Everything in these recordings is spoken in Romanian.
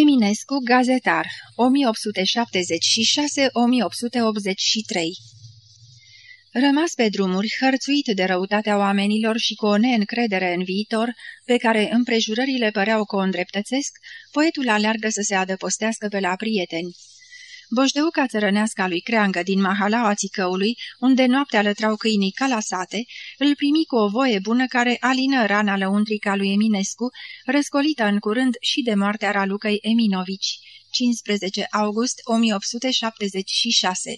Eminescu, gazetar, 1876-1883 Rămas pe drumuri, hărțuit de răutatea oamenilor și cu o neîncredere în viitor, pe care împrejurările păreau că o îndreptățesc, poetul aleargă să se adăpostească pe la prieteni. Boșdeuca țărănească a lui Creangă din mahalaua țicăului, unde noaptea lătrau câinii ca la sate, îl primi cu o voie bună care alină rana lăuntrica lui Eminescu, răscolită în curând și de moartea Ralucăi Eminovici, 15 august 1876.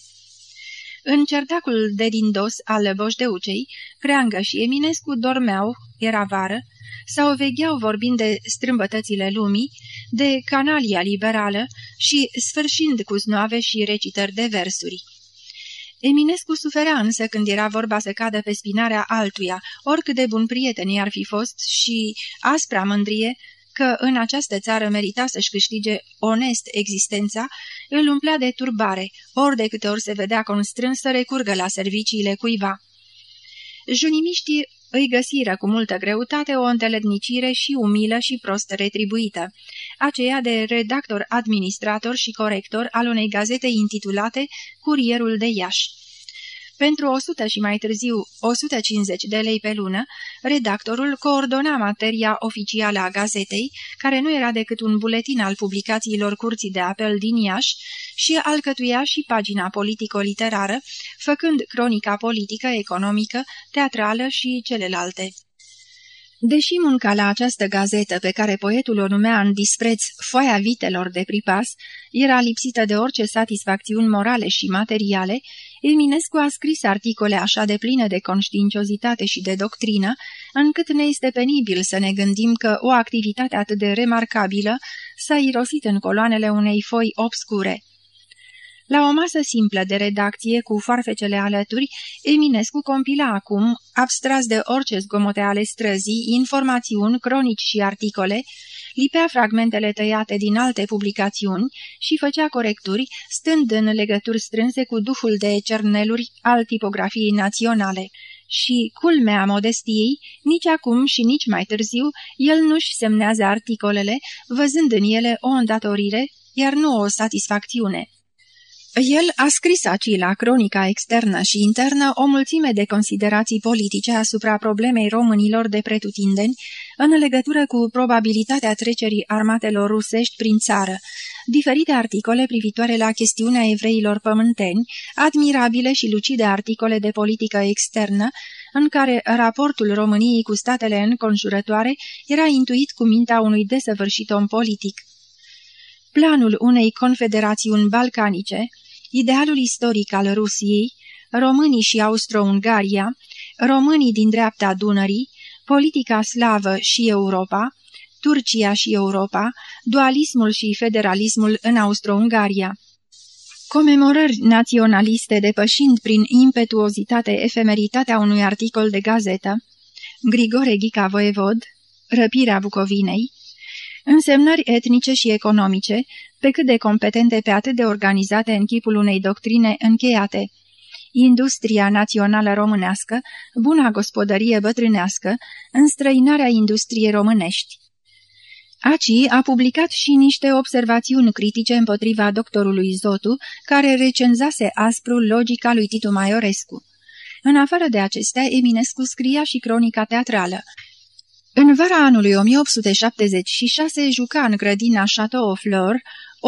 În cerdacul de din dos al Boșdeucei, Creangă și Eminescu dormeau, era vară, sau vegheau vorbind de strâmbătățile lumii, de canalia liberală și sfârșind cu snoave și recitări de versuri. Eminescu suferea însă când era vorba să cadă pe spinarea altuia, oricât de bun prieten i-ar fi fost și aspra mândrie că în această țară merita să-și câștige onest existența, îl umplea de turbare, ori de câte ori se vedea constrâns să recurgă la serviciile cuiva. Junimiștii îi găsiră cu multă greutate o întelednicire și umilă și prost retribuită, aceea de redactor administrator și corector al unei gazete intitulate Curierul de Iași. Pentru 100 și mai târziu 150 de lei pe lună, redactorul coordona materia oficială a gazetei, care nu era decât un buletin al publicațiilor Curții de Apel din Iași, și alcătuia și pagina politico-literară, făcând cronica politică, economică, teatrală și celelalte. Deși munca la această gazetă, pe care poetul o numea în dispreț foaia vitelor de pripas, era lipsită de orice satisfacțiuni morale și materiale, Eminescu a scris articole așa de pline de conștiinciozitate și de doctrină, încât ne este penibil să ne gândim că o activitate atât de remarcabilă s-a irosit în coloanele unei foi obscure. La o masă simplă de redacție cu farfecele alături, Eminescu compila acum, abstras de orice zgomote ale străzii, informațiuni, cronici și articole, lipea fragmentele tăiate din alte publicațiuni și făcea corecturi, stând în legături strânse cu duhul de cerneluri al tipografiei naționale. Și, culmea modestiei, nici acum și nici mai târziu, el nu-și semnează articolele, văzând în ele o îndatorire, iar nu o satisfacțiune. El a scris aici la cronica externă și internă o mulțime de considerații politice asupra problemei românilor de pretutindeni în legătură cu probabilitatea trecerii armatelor rusești prin țară, diferite articole privitoare la chestiunea evreilor pământeni, admirabile și lucide articole de politică externă, în care raportul României cu statele înconjurătoare era intuit cu mintea unui desăvârșit om politic. Planul unei confederațiuni balcanice, idealul istoric al Rusiei, românii și Austro-Ungaria, românii din dreapta Dunării, politica slavă și Europa, Turcia și Europa, dualismul și federalismul în Austro-Ungaria. Comemorări naționaliste depășind prin impetuozitate efemeritatea unui articol de gazetă, Grigore Ghica Voevod, Răpirea Bucovinei, însemnări etnice și economice, pe cât de competente pe atât de organizate în chipul unei doctrine încheiate. Industria națională românească, buna gospodărie bătrânească, înstrăinarea industriei românești. Aci a publicat și niște observațiuni critice împotriva doctorului Zotu, care recenzase aspru logica lui Titu Maiorescu. În afară de acestea, Eminescu scria și cronica teatrală. În vara anului 1876 juca în grădina Chateau Fleur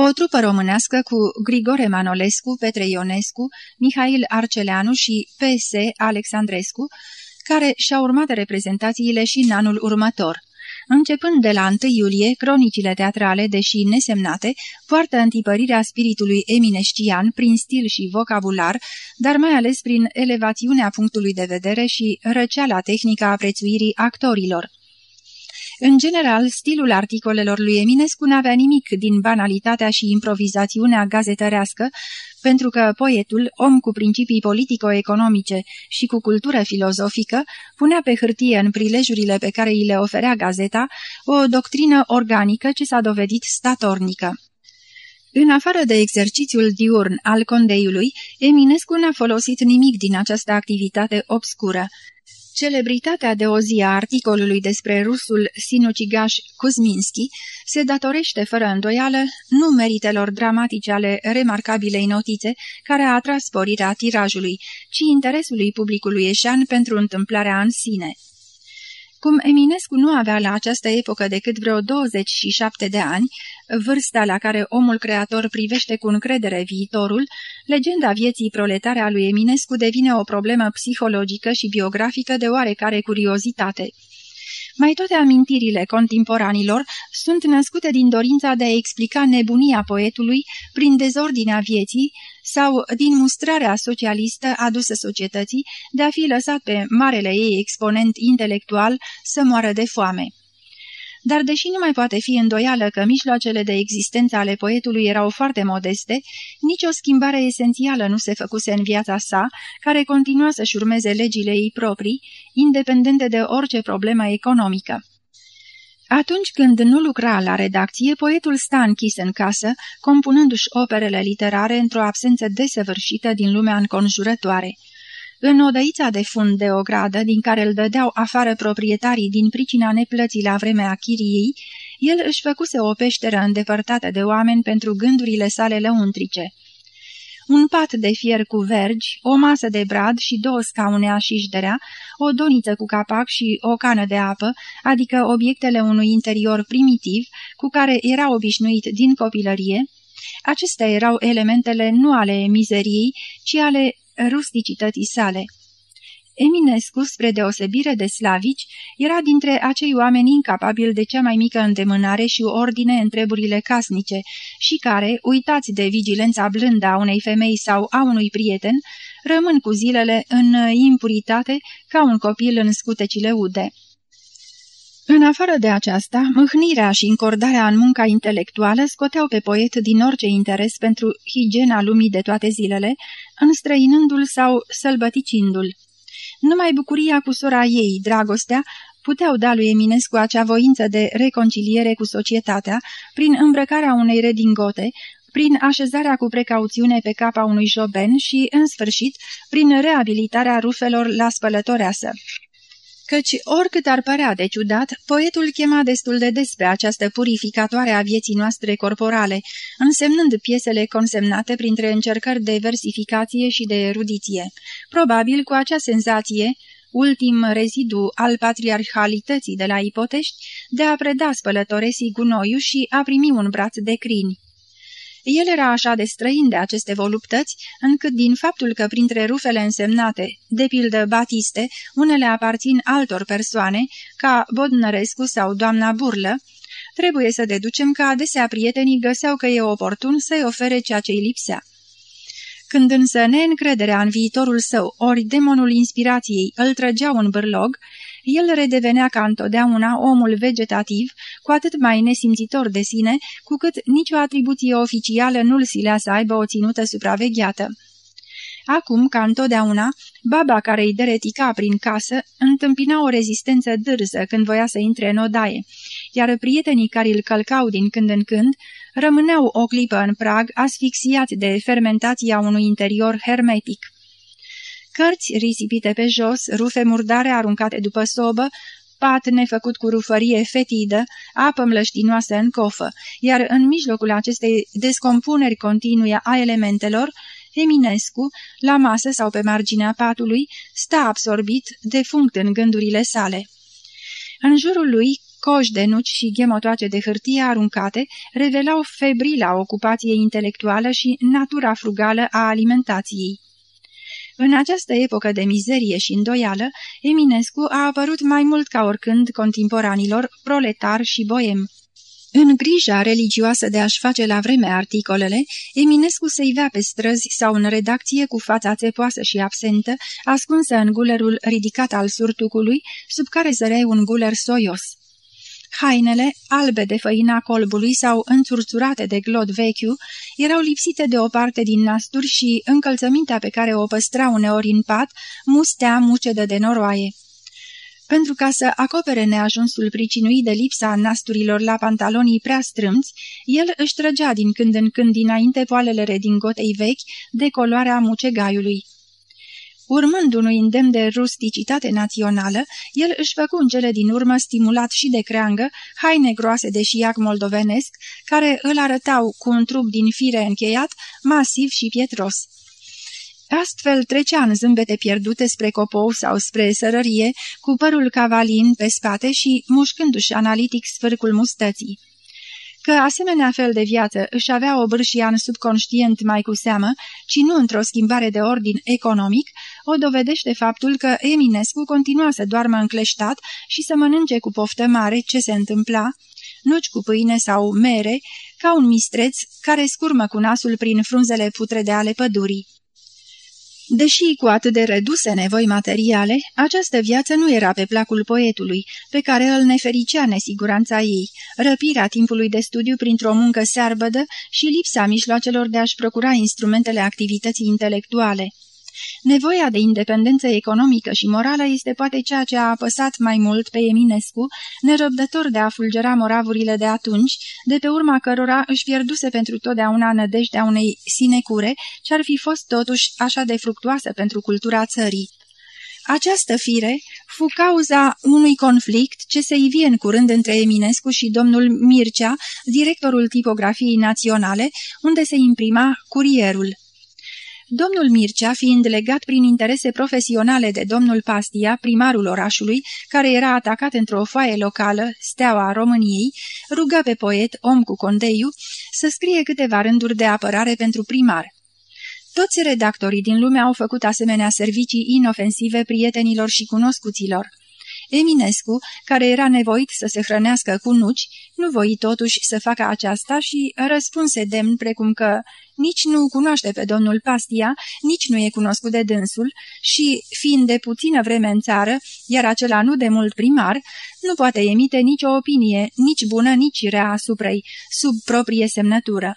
o trupă românească cu Grigore Manolescu, Petre Ionescu, Mihail Arceleanu și P.S. Alexandrescu, care și-au urmat reprezentațiile și în anul următor. Începând de la 1 iulie, cronicile teatrale, deși nesemnate, poartă întipărirea spiritului eminescian prin stil și vocabular, dar mai ales prin elevațiunea punctului de vedere și răceala tehnică a prețuirii actorilor. În general, stilul articolelor lui Eminescu n-avea nimic din banalitatea și improvizațiunea gazetărească, pentru că poetul, om cu principii politico-economice și cu cultură filozofică, punea pe hârtie în prilejurile pe care îi le oferea gazeta o doctrină organică ce s-a dovedit statornică. În afară de exercițiul diurn al condeiului, Eminescu n-a folosit nimic din această activitate obscură. Celebritatea de o zi a articolului despre rusul sinucigaș Kuzminski se datorește fără îndoială nu meritelor dramatice ale remarcabilei notițe care a atras sporirea tirajului, ci interesului publicului eșan pentru întâmplarea în sine. Cum Eminescu nu avea la această epocă decât vreo 27 de ani, vârsta la care omul creator privește cu încredere viitorul, legenda vieții proletare a lui Eminescu devine o problemă psihologică și biografică de oarecare curiozitate. Mai toate amintirile contemporanilor sunt născute din dorința de a explica nebunia poetului prin dezordinea vieții sau din mustrarea socialistă adusă societății de a fi lăsat pe marele ei exponent intelectual să moară de foame. Dar deși nu mai poate fi îndoială că mijloacele de existență ale poetului erau foarte modeste, nicio schimbare esențială nu se făcuse în viața sa, care continua să-și urmeze legile ei proprii, independente de orice problemă economică. Atunci când nu lucra la redacție, poetul sta închis în casă, compunându-și operele literare într-o absență desăvârșită din lumea înconjurătoare. În odăița de fund de o gradă, din care îl dădeau afară proprietarii din pricina neplății la vremea chiriei, el își făcuse o peșteră îndepărtată de oameni pentru gândurile sale lăuntrice. Un pat de fier cu vergi, o masă de brad și două scaune așișderea, o doniță cu capac și o cană de apă, adică obiectele unui interior primitiv, cu care era obișnuit din copilărie, Acestea erau elementele nu ale mizeriei, ci ale rusticității sale. Eminescu, spre deosebire de slavici, era dintre acei oameni incapabili de cea mai mică îndemânare și ordine în treburile casnice și care, uitați de vigilența blândă a unei femei sau a unui prieten, rămân cu zilele în impuritate ca un copil în scutecile ude. În afară de aceasta, mâhnirea și încordarea în munca intelectuală scoteau pe poet din orice interes pentru higiena lumii de toate zilele, înstrăinându-l sau sălbăticindu-l. Numai bucuria cu sora ei, dragostea, puteau da lui Eminescu acea voință de reconciliere cu societatea prin îmbrăcarea unei redingote, prin așezarea cu precauțiune pe capa unui joben și, în sfârșit, prin reabilitarea rufelor la spălătoreasă căci, oricât ar părea de ciudat, poetul chema destul de des pe această purificatoare a vieții noastre corporale, însemnând piesele consemnate printre încercări de versificație și de erudiție. Probabil cu acea senzație, ultim rezidu al patriarhalității de la Ipotești, de a preda spălătoresii gunoiul și a primi un braț de crini. El era așa de străin de aceste voluptăți, încât din faptul că printre rufele însemnate, de pildă Batiste, unele aparțin altor persoane, ca Bodnărescu sau doamna Burlă, trebuie să deducem că adesea prietenii găseau că e oportun să-i ofere ceea ce îi lipsea. Când însă neîncrederea în viitorul său, ori demonul inspirației îl trăgeau în bârlog, el redevenea ca întotdeauna omul vegetativ, cu atât mai nesimțitor de sine, cu cât nicio atribuție oficială nu-l silea să aibă o ținută supravegheată. Acum, ca întotdeauna, baba care îi deretica prin casă întâmpina o rezistență dârză când voia să intre în odaie, iar prietenii care îl călcau din când în când rămâneau o clipă în prag, asfixiați de fermentația unui interior hermetic. Cărți risipite pe jos, rufe murdare aruncate după sobă, pat nefăcut cu rufărie fetidă, apă mlăștinoasă în cofă, iar în mijlocul acestei descompuneri continue a elementelor, Eminescu, la masă sau pe marginea patului, sta absorbit, defunct în gândurile sale. În jurul lui, coși de nuci și ghemotoace de hârtie aruncate revelau febrila ocupație intelectuală și natura frugală a alimentației. În această epocă de mizerie și îndoială, Eminescu a apărut mai mult ca oricând contemporanilor, proletar și boem. În grija religioasă de a-și face la vreme articolele, Eminescu se ivea pe străzi sau în redacție cu fața țepoasă și absentă, ascunsă în gulerul ridicat al surtucului, sub care zărea un guler soios. Hainele, albe de făina colbului sau înțurțurate de glod vechiu, erau lipsite de o parte din nasturi și încălțămintea pe care o păstra uneori în pat, mustea mucedă de noroaie. Pentru ca să acopere neajunsul pricinuit de lipsa nasturilor la pantalonii prea strâmți, el își trăgea din când în când dinainte poalele redingotei vechi de coloarea mucegaiului. Urmând unui îndemn de rusticitate națională, el își făcu în cele din urmă, stimulat și de creangă, haine groase de șiac moldovenesc, care îl arătau cu un trup din fire încheiat, masiv și pietros. Astfel trecea în zâmbete pierdute spre copou sau spre sărărie, cu părul cavalin pe spate și mușcându-și analitic sfârcul mustății. Că asemenea fel de viață își avea o bârșia în subconștient mai cu seamă, ci nu într-o schimbare de ordin economic, o dovedește faptul că Eminescu continua să doarmă încleștat și să mănânce cu poftă mare ce se întâmpla, nuci cu pâine sau mere, ca un mistreț care scurmă cu nasul prin frunzele putrede ale pădurii. Deși cu atât de reduse nevoi materiale, această viață nu era pe placul poetului, pe care îl nefericea nesiguranța ei, răpirea timpului de studiu printr-o muncă searbădă și lipsa mijloacelor de a-și procura instrumentele activității intelectuale. Nevoia de independență economică și morală este poate ceea ce a apăsat mai mult pe Eminescu, nerăbdător de a fulgera moravurile de atunci, de pe urma cărora își pierduse pentru totdeauna nădejdea unei sinecure, ce ar fi fost totuși așa de fructuoasă pentru cultura țării. Această fire fu cauza unui conflict ce se ivie în curând între Eminescu și domnul Mircea, directorul tipografiei naționale, unde se imprima curierul. Domnul Mircea, fiind legat prin interese profesionale de domnul Pastia, primarul orașului, care era atacat într-o foaie locală, Steaua României, rugă pe poet, om cu condeiu, să scrie câteva rânduri de apărare pentru primar. Toți redactorii din lume au făcut asemenea servicii inofensive prietenilor și cunoscuților. Eminescu, care era nevoit să se hrănească cu nuci, nu voi totuși să facă aceasta și răspunse demn precum că nici nu cunoaște pe domnul Pastia, nici nu e cunoscut de dânsul și, fiind de puțină vreme în țară, iar acela nu de mult primar, nu poate emite nicio opinie, nici bună, nici rea asupra ei, sub proprie semnătură.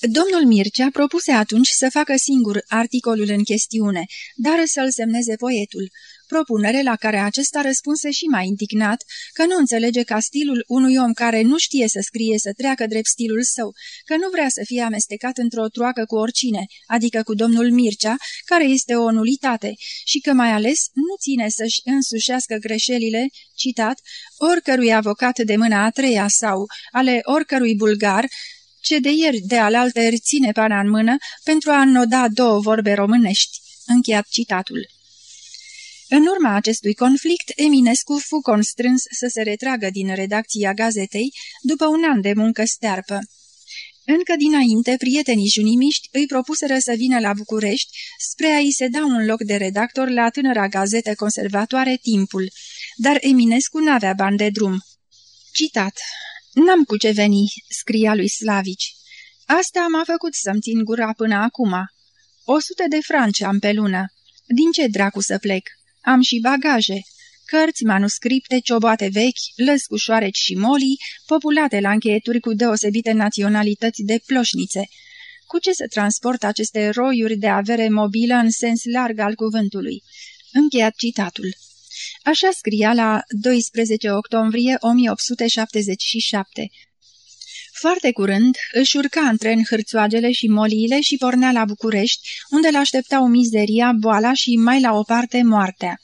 Domnul Mircea propuse atunci să facă singur articolul în chestiune, dar să-l semneze poetul propunere la care acesta răspunse și mai indignat că nu înțelege ca stilul unui om care nu știe să scrie să treacă drept stilul său, că nu vrea să fie amestecat într-o troacă cu oricine, adică cu domnul Mircea, care este o nulitate, și că mai ales nu ține să-și însușească greșelile, citat, oricărui avocat de mâna a treia sau ale oricărui bulgar, ce de ieri de alaltă ține pana în mână pentru a înnoda două vorbe românești. Încheiat citatul. În urma acestui conflict, Eminescu fu constrâns să se retragă din redacția gazetei după un an de muncă stearpă. Încă dinainte, prietenii junimiști îi propuseră să vină la București spre a-i se da un loc de redactor la tânăra gazetă conservatoare Timpul, dar Eminescu n-avea bani de drum. Citat N-am cu ce veni," scria lui Slavici. Asta m-a făcut să-mi țin gura până acum. O sută de franci am pe lună. Din ce dracu să plec?" Am și bagaje, cărți, manuscripte, cioboate vechi, lăscușoareci și molii, populate la încheieturi cu deosebite naționalități de ploșnițe. Cu ce se transportă aceste roiuri de avere mobilă în sens larg al cuvântului? Încheiat citatul. Așa scria la 12 octombrie 1877. Foarte curând își urca în tren hârțoagele și moliile și pornea la București, unde l-așteptau mizeria, boala și mai la o parte moartea.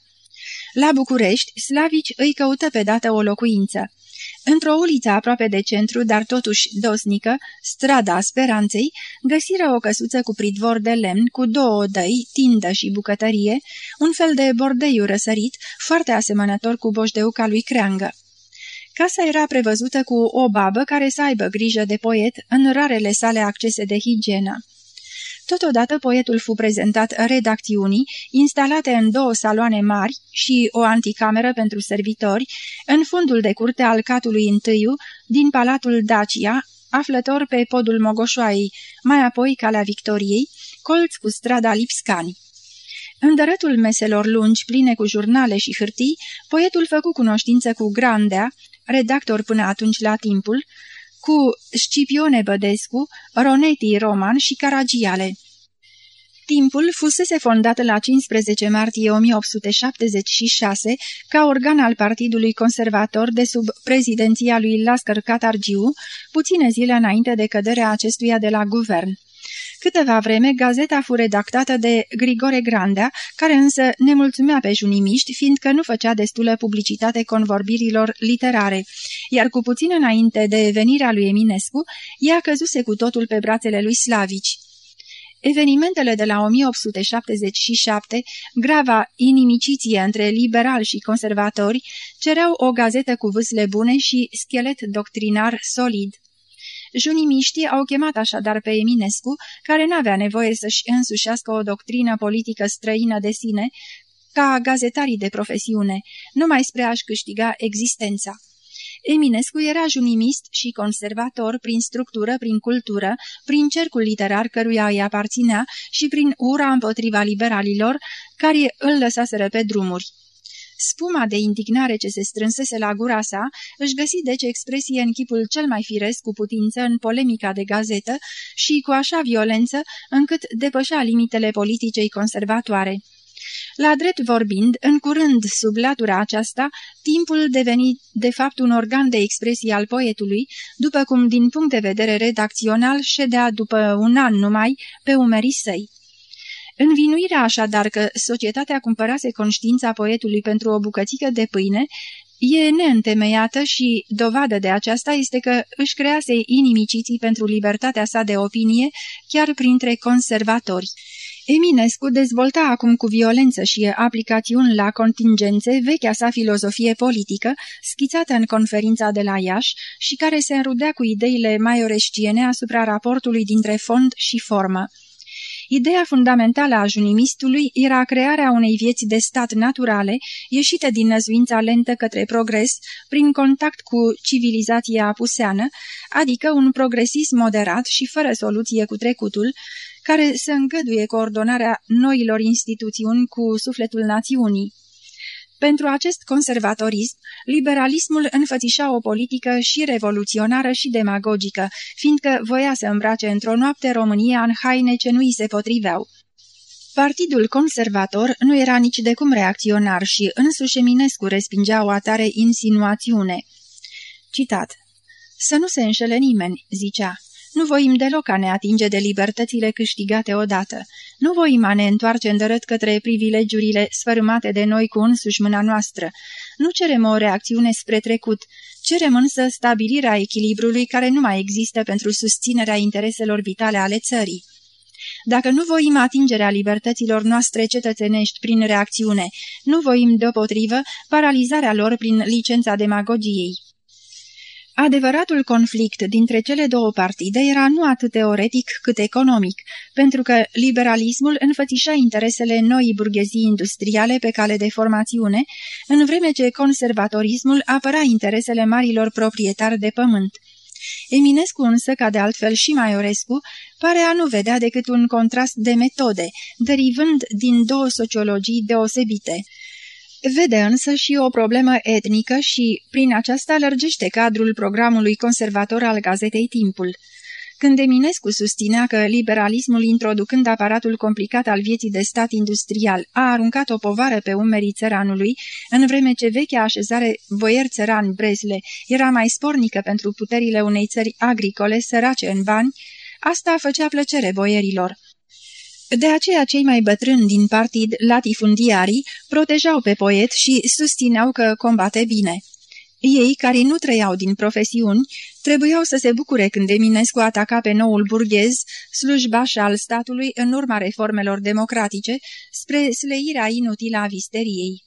La București, Slavici îi căută pe dată o locuință. Într-o uliță aproape de centru, dar totuși dosnică, strada Speranței, găsiră o căsuță cu pridvor de lemn, cu două odăi, tindă și bucătărie, un fel de bordeiu răsărit, foarte asemănător cu boșdeuca lui Creangă. Casa era prevăzută cu o babă care să aibă grijă de poet în rarele sale accese de higienă. Totodată poetul fu prezentat redacțiunii, instalate în două saloane mari și o anticameră pentru servitori, în fundul de curte al catului întâiu, din Palatul Dacia, aflător pe podul Mogoșoaiei, mai apoi calea Victoriei, colț cu strada Lipscani. În dărătul meselor lungi, pline cu jurnale și hârtii, poetul făcu cunoștință cu Grandea, redactor până atunci la timpul, cu Scipione Bădescu, Ronetti Roman și Caragiale. Timpul fusese fondat la 15 martie 1876 ca organ al Partidului Conservator de sub prezidenția lui Lascar Catargiu, puține zile înainte de căderea acestuia de la guvern. Câteva vreme, gazeta fu redactată de Grigore Grandea, care însă ne mulțumea pe junimiști, fiindcă nu făcea destulă publicitate convorbirilor literare, iar cu puțin înainte de venirea lui Eminescu, ea căzuse cu totul pe brațele lui Slavici. Evenimentele de la 1877, grava inimiciție între liberali și conservatori, cereau o gazetă cu vâsle bune și schelet doctrinar solid. Junimiștii au chemat așadar pe Eminescu, care n-avea nevoie să-și însușească o doctrină politică străină de sine, ca gazetarii de profesiune, numai spre a-și câștiga existența. Eminescu era junimist și conservator prin structură, prin cultură, prin cercul literar căruia îi aparținea și prin ura împotriva liberalilor, care îl lăsaseră pe drumuri. Spuma de indignare ce se strânsese la gura sa își găsi deci expresie în chipul cel mai firesc cu putință în polemica de gazetă și cu așa violență încât depășea limitele politicei conservatoare. La drept vorbind, în curând, sub latura aceasta, timpul deveni de fapt un organ de expresie al poetului, după cum, din punct de vedere redacțional, ședea după un an numai pe umerii săi. Învinuirea așadar că societatea cumpărase conștiința poetului pentru o bucățică de pâine e neîntemeiată și dovadă de aceasta este că își crease inimiciții pentru libertatea sa de opinie chiar printre conservatori. Eminescu dezvolta acum cu violență și aplicațiuni la contingențe vechea sa filozofie politică, schițată în conferința de la Iași și care se înrudea cu ideile maioresciene asupra raportului dintre fond și formă. Ideea fundamentală a junimistului era crearea unei vieți de stat naturale, ieșite din năzuința lentă către progres, prin contact cu civilizația apuseană, adică un progresism moderat și fără soluție cu trecutul, care să îngăduie coordonarea noilor instituțiuni cu sufletul națiunii. Pentru acest conservatorism, liberalismul înfățișa o politică și revoluționară și demagogică, fiindcă voia să îmbrace într-o noapte România în haine ce nu îi se potriveau. Partidul conservator nu era nici de cum reacționar și însuși Eminescu respingea o atare insinuațiune. Citat Să nu se înșele nimeni, zicea. Nu voim deloc a ne atinge de libertățile câștigate odată. Nu voim a ne întoarce îndărât către privilegiurile sfărâmate de noi cu însuși mâna noastră. Nu cerem o reacțiune spre trecut, cerem însă stabilirea echilibrului care nu mai există pentru susținerea intereselor vitale ale țării. Dacă nu voim atingerea libertăților noastre cetățenești prin reacțiune, nu voim deopotrivă paralizarea lor prin licența demagogiei. Adevăratul conflict dintre cele două partide era nu atât teoretic cât economic, pentru că liberalismul înfățișa interesele noii burghezii industriale pe cale de formațiune, în vreme ce conservatorismul apăra interesele marilor proprietari de pământ. Eminescu însă, ca de altfel și Maiorescu, pare a nu vedea decât un contrast de metode, derivând din două sociologii deosebite. Vede însă și o problemă etnică și, prin aceasta, lărgește cadrul programului conservator al gazetei Timpul. Când Eminescu susținea că liberalismul, introducând aparatul complicat al vieții de stat industrial, a aruncat o povară pe umerii țăranului, în vreme ce vechea așezare boier țăran Brezle era mai spornică pentru puterile unei țări agricole sărace în bani, asta făcea plăcere boierilor. De aceea cei mai bătrâni din partid, latifundiarii, protejau pe poet și susțineau că combate bine. Ei, care nu trăiau din profesiuni, trebuiau să se bucure când Eminescu ataca pe noul burghez, slujbaș al statului în urma reformelor democratice, spre sleirea inutilă a visteriei.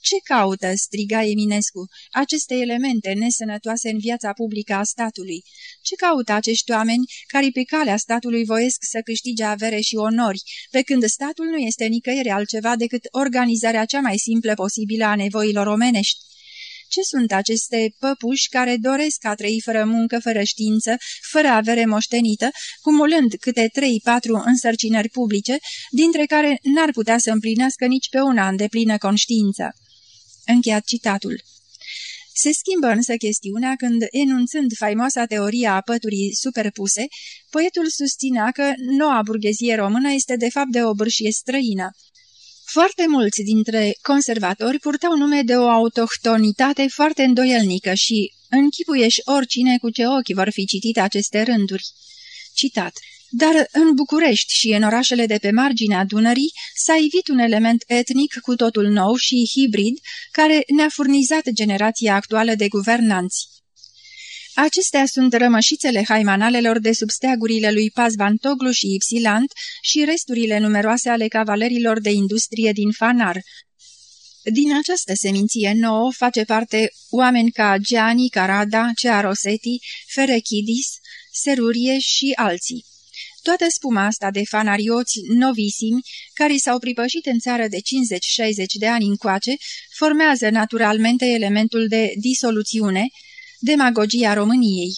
Ce caută?" striga Eminescu, aceste elemente nesănătoase în viața publică a statului. Ce caută acești oameni care pe calea statului voiesc să câștige avere și onori, pe când statul nu este nicăieri altceva decât organizarea cea mai simplă posibilă a nevoilor omenești? Ce sunt aceste păpuși care doresc a trăi fără muncă, fără știință, fără avere moștenită, cumulând câte trei-patru însărcinări publice, dintre care n-ar putea să împlinească nici pe una în deplină conștiință? Încheiat citatul. Se schimbă însă chestiunea când, enunțând faimoasa teoria a păturii superpuse, poetul susținea că noua burghezie română este de fapt de o bârșie străină. Foarte mulți dintre conservatori purtau nume de o autohtonitate foarte îndoielnică și închipuieși oricine cu ce ochi vor fi citite aceste rânduri. Citat Dar în București și în orașele de pe marginea Dunării s-a ivit un element etnic cu totul nou și hibrid, care ne-a furnizat generația actuală de guvernanți. Acestea sunt rămășițele haimanalelor de sub steagurile lui Paz Toglu și Ipsilant și resturile numeroase ale cavalerilor de industrie din Fanar. Din această seminție nouă face parte oameni ca Gianni Carada, Cea Rosetti, Ferechidis, Serurie și alții. Toată spuma asta de fanarioți novisimi, care s-au pripășit în țară de 50-60 de ani încoace, formează naturalmente elementul de disoluțiune, demagogia României.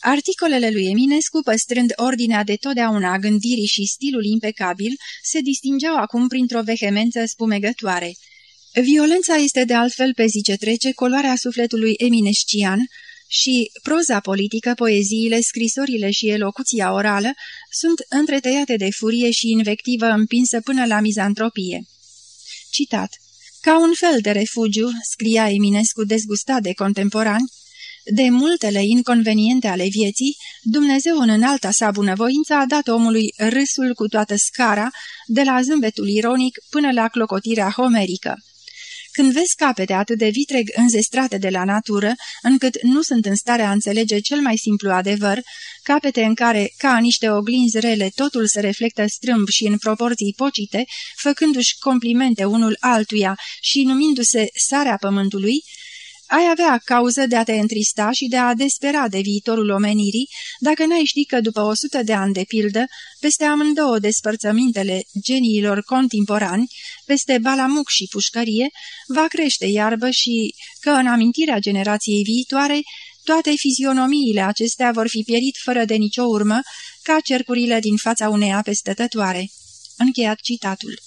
Articolele lui Eminescu, păstrând ordinea de totdeauna a gândirii și stilul impecabil, se distingeau acum printr-o vehemență spumegătoare. Violența este de altfel pe zi ce trece coloarea sufletului eminescian, și proza politică, poeziile, scrisorile și elocuția orală sunt întretăiate de furie și invectivă împinsă până la mizantropie. Citat Ca un fel de refugiu, scria Eminescu dezgustat de contemporani, de multele inconveniente ale vieții, Dumnezeu în înalta sa bunăvoință a dat omului râsul cu toată scara, de la zâmbetul ironic până la clocotirea homerică. Când vezi capete atât de vitreg înzestrate de la natură, încât nu sunt în stare a înțelege cel mai simplu adevăr, capete în care, ca niște oglinzi rele, totul se reflectă strâmb și în proporții pocite, făcându-și complimente unul altuia și numindu-se sarea pământului, ai avea cauză de a te întrista și de a despera de viitorul omenirii, dacă n-ai ști că după o sută de ani de pildă, peste amândouă despărțămintele geniilor contemporani, peste balamuc și pușcărie, va crește iarbă și că în amintirea generației viitoare, toate fizionomiile acestea vor fi pierit fără de nicio urmă, ca cercurile din fața unei ape stătătoare. Încheiat citatul.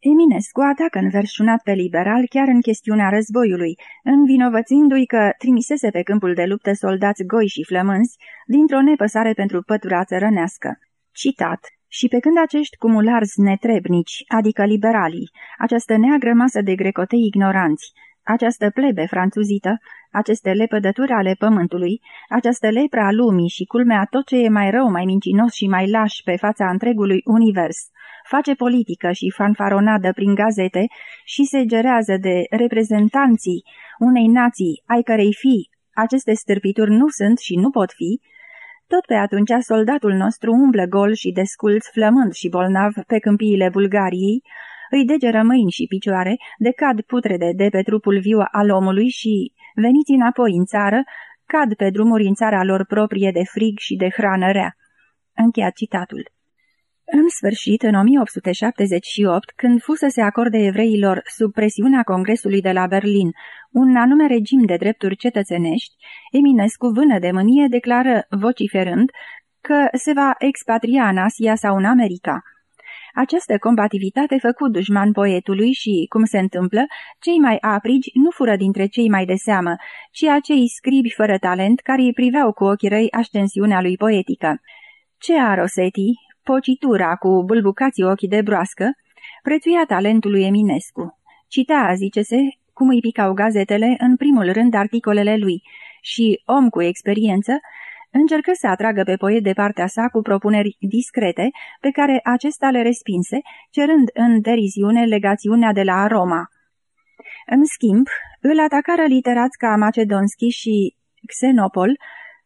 Eminescu atacă înverșunat pe liberal chiar în chestiunea războiului, învinovățindu-i că trimisese pe câmpul de luptă soldați goi și flămânzi dintr-o nepăsare pentru pătura țărănească. Citat și pe când acești cumularzi netrebnici, adică liberalii, această neagră masă de grecotei ignoranți, această plebe franțuzită, aceste lepădături ale pământului, această lepra a lumii și culmea tot ce e mai rău, mai mincinos și mai laș pe fața întregului univers, face politică și fanfaronadă prin gazete și se gerează de reprezentanții unei nații ai cărei fi aceste stârpituri nu sunt și nu pot fi, tot pe atunci soldatul nostru umblă gol și desculț, flămând și bolnav pe câmpiile Bulgariei, îi degeră mâini și picioare, decad putrede de pe trupul viu al omului și, veniți înapoi în țară, cad pe drumuri în țara lor proprie de frig și de hrană rea. Încheiat citatul. În sfârșit, în 1878, când fu să se acorde evreilor, sub presiunea Congresului de la Berlin, un anume regim de drepturi cetățenești, Eminescu, vână de mânie, declară, vociferând, că se va expatria în Asia sau în America. Această combativitate făcu dușman poetului și, cum se întâmplă, cei mai aprigi nu fură dintre cei mai de seamă, ci acei scribi fără talent care îi priveau cu ochii răi ascensiunea lui poetică. Ce a Rosetti, pocitura cu bulbucații ochii de broască, prețuia talentul lui Eminescu. Citea, zice-se, cum îi picau gazetele, în primul rând articolele lui, și, om cu experiență, încercă să atragă pe poet de partea sa cu propuneri discrete, pe care acesta le respinse, cerând în deriziune legațiunea de la Roma. În schimb, îl atacară literați ca Macedonski și Xenopol,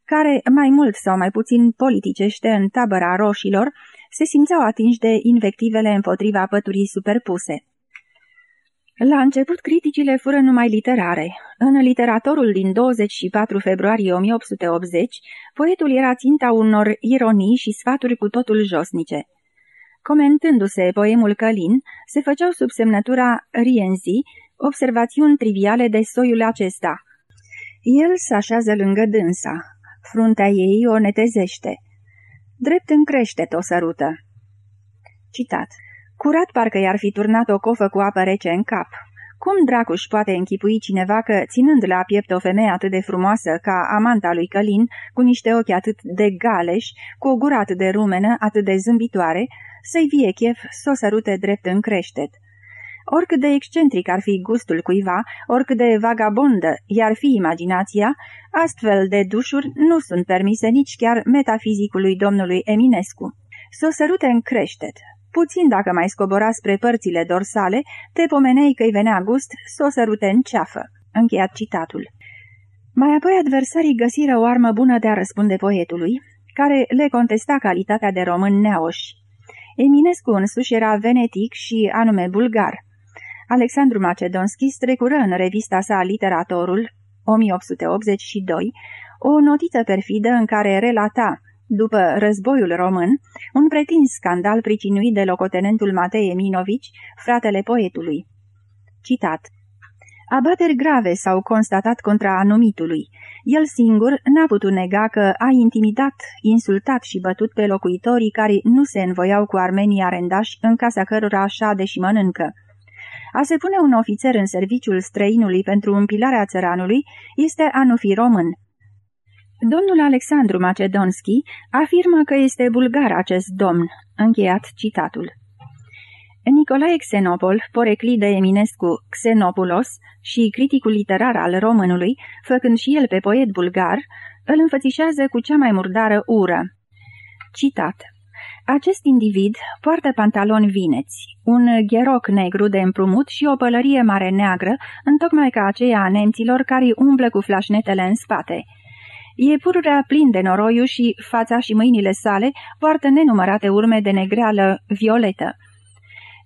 care, mai mult sau mai puțin politicește în tabăra roșilor, se simțeau atinși de invectivele împotriva păturii superpuse. La început, criticile fură numai literare. În literatorul din 24 februarie 1880, poetul era ținta unor ironii și sfaturi cu totul josnice. Comentându-se poemul Călin, se făceau sub semnătura Rienzi observațiuni triviale de soiul acesta. El se așează lângă dânsa. Fruntea ei o netezește. Drept în creștet o sărută. Citat. Curat parcă i-ar fi turnat o cofă cu apă rece în cap. Cum dracuș poate închipui cineva că, ținând la piept o femeie atât de frumoasă ca amanta lui Călin, cu niște ochi atât de galeși, cu o gură atât de rumenă, atât de zâmbitoare, să-i vie chef să o sărute drept în creștet? Oricât de excentric ar fi gustul cuiva, oricât de vagabondă i-ar fi imaginația, astfel de dușuri nu sunt permise nici chiar metafizicului domnului Eminescu. S-o sărute în creștet. Puțin dacă mai scobora spre părțile dorsale, te pomenei că-i venea gust s-o sărute în ceafă. Încheiat citatul. Mai apoi adversarii găsiră o armă bună de a răspunde poetului, care le contesta calitatea de român neoși. Eminescu însuși era venetic și anume bulgar. Alexandru Macedonski strecură în revista sa Literatorul, 1882, o notiță perfidă în care relata, după războiul român, un pretins scandal pricinuit de locotenentul Matei Eminovici, fratele poetului. Citat Abateri grave s-au constatat contra anumitului. El singur n-a putut nega că a intimidat, insultat și bătut pe locuitorii care nu se învoiau cu armenii arendași în casa cărora șade și mănâncă. A se pune un ofițer în serviciul străinului pentru împilarea țăranului este a nu fi român. Domnul Alexandru Macedonski afirmă că este bulgar acest domn. Încheiat citatul. Nicolae Xenopol, poreclide Eminescu Xenopulos și criticul literar al românului, făcând și el pe poet bulgar, îl înfățișează cu cea mai murdară ură. Citat acest individ poartă pantaloni vineți, un gheroc negru de împrumut și o pălărie mare neagră, întocmai ca aceea a nemților care umblă cu flașnetele în spate. E pururea plin de noroiu și fața și mâinile sale poartă nenumărate urme de negreală violetă.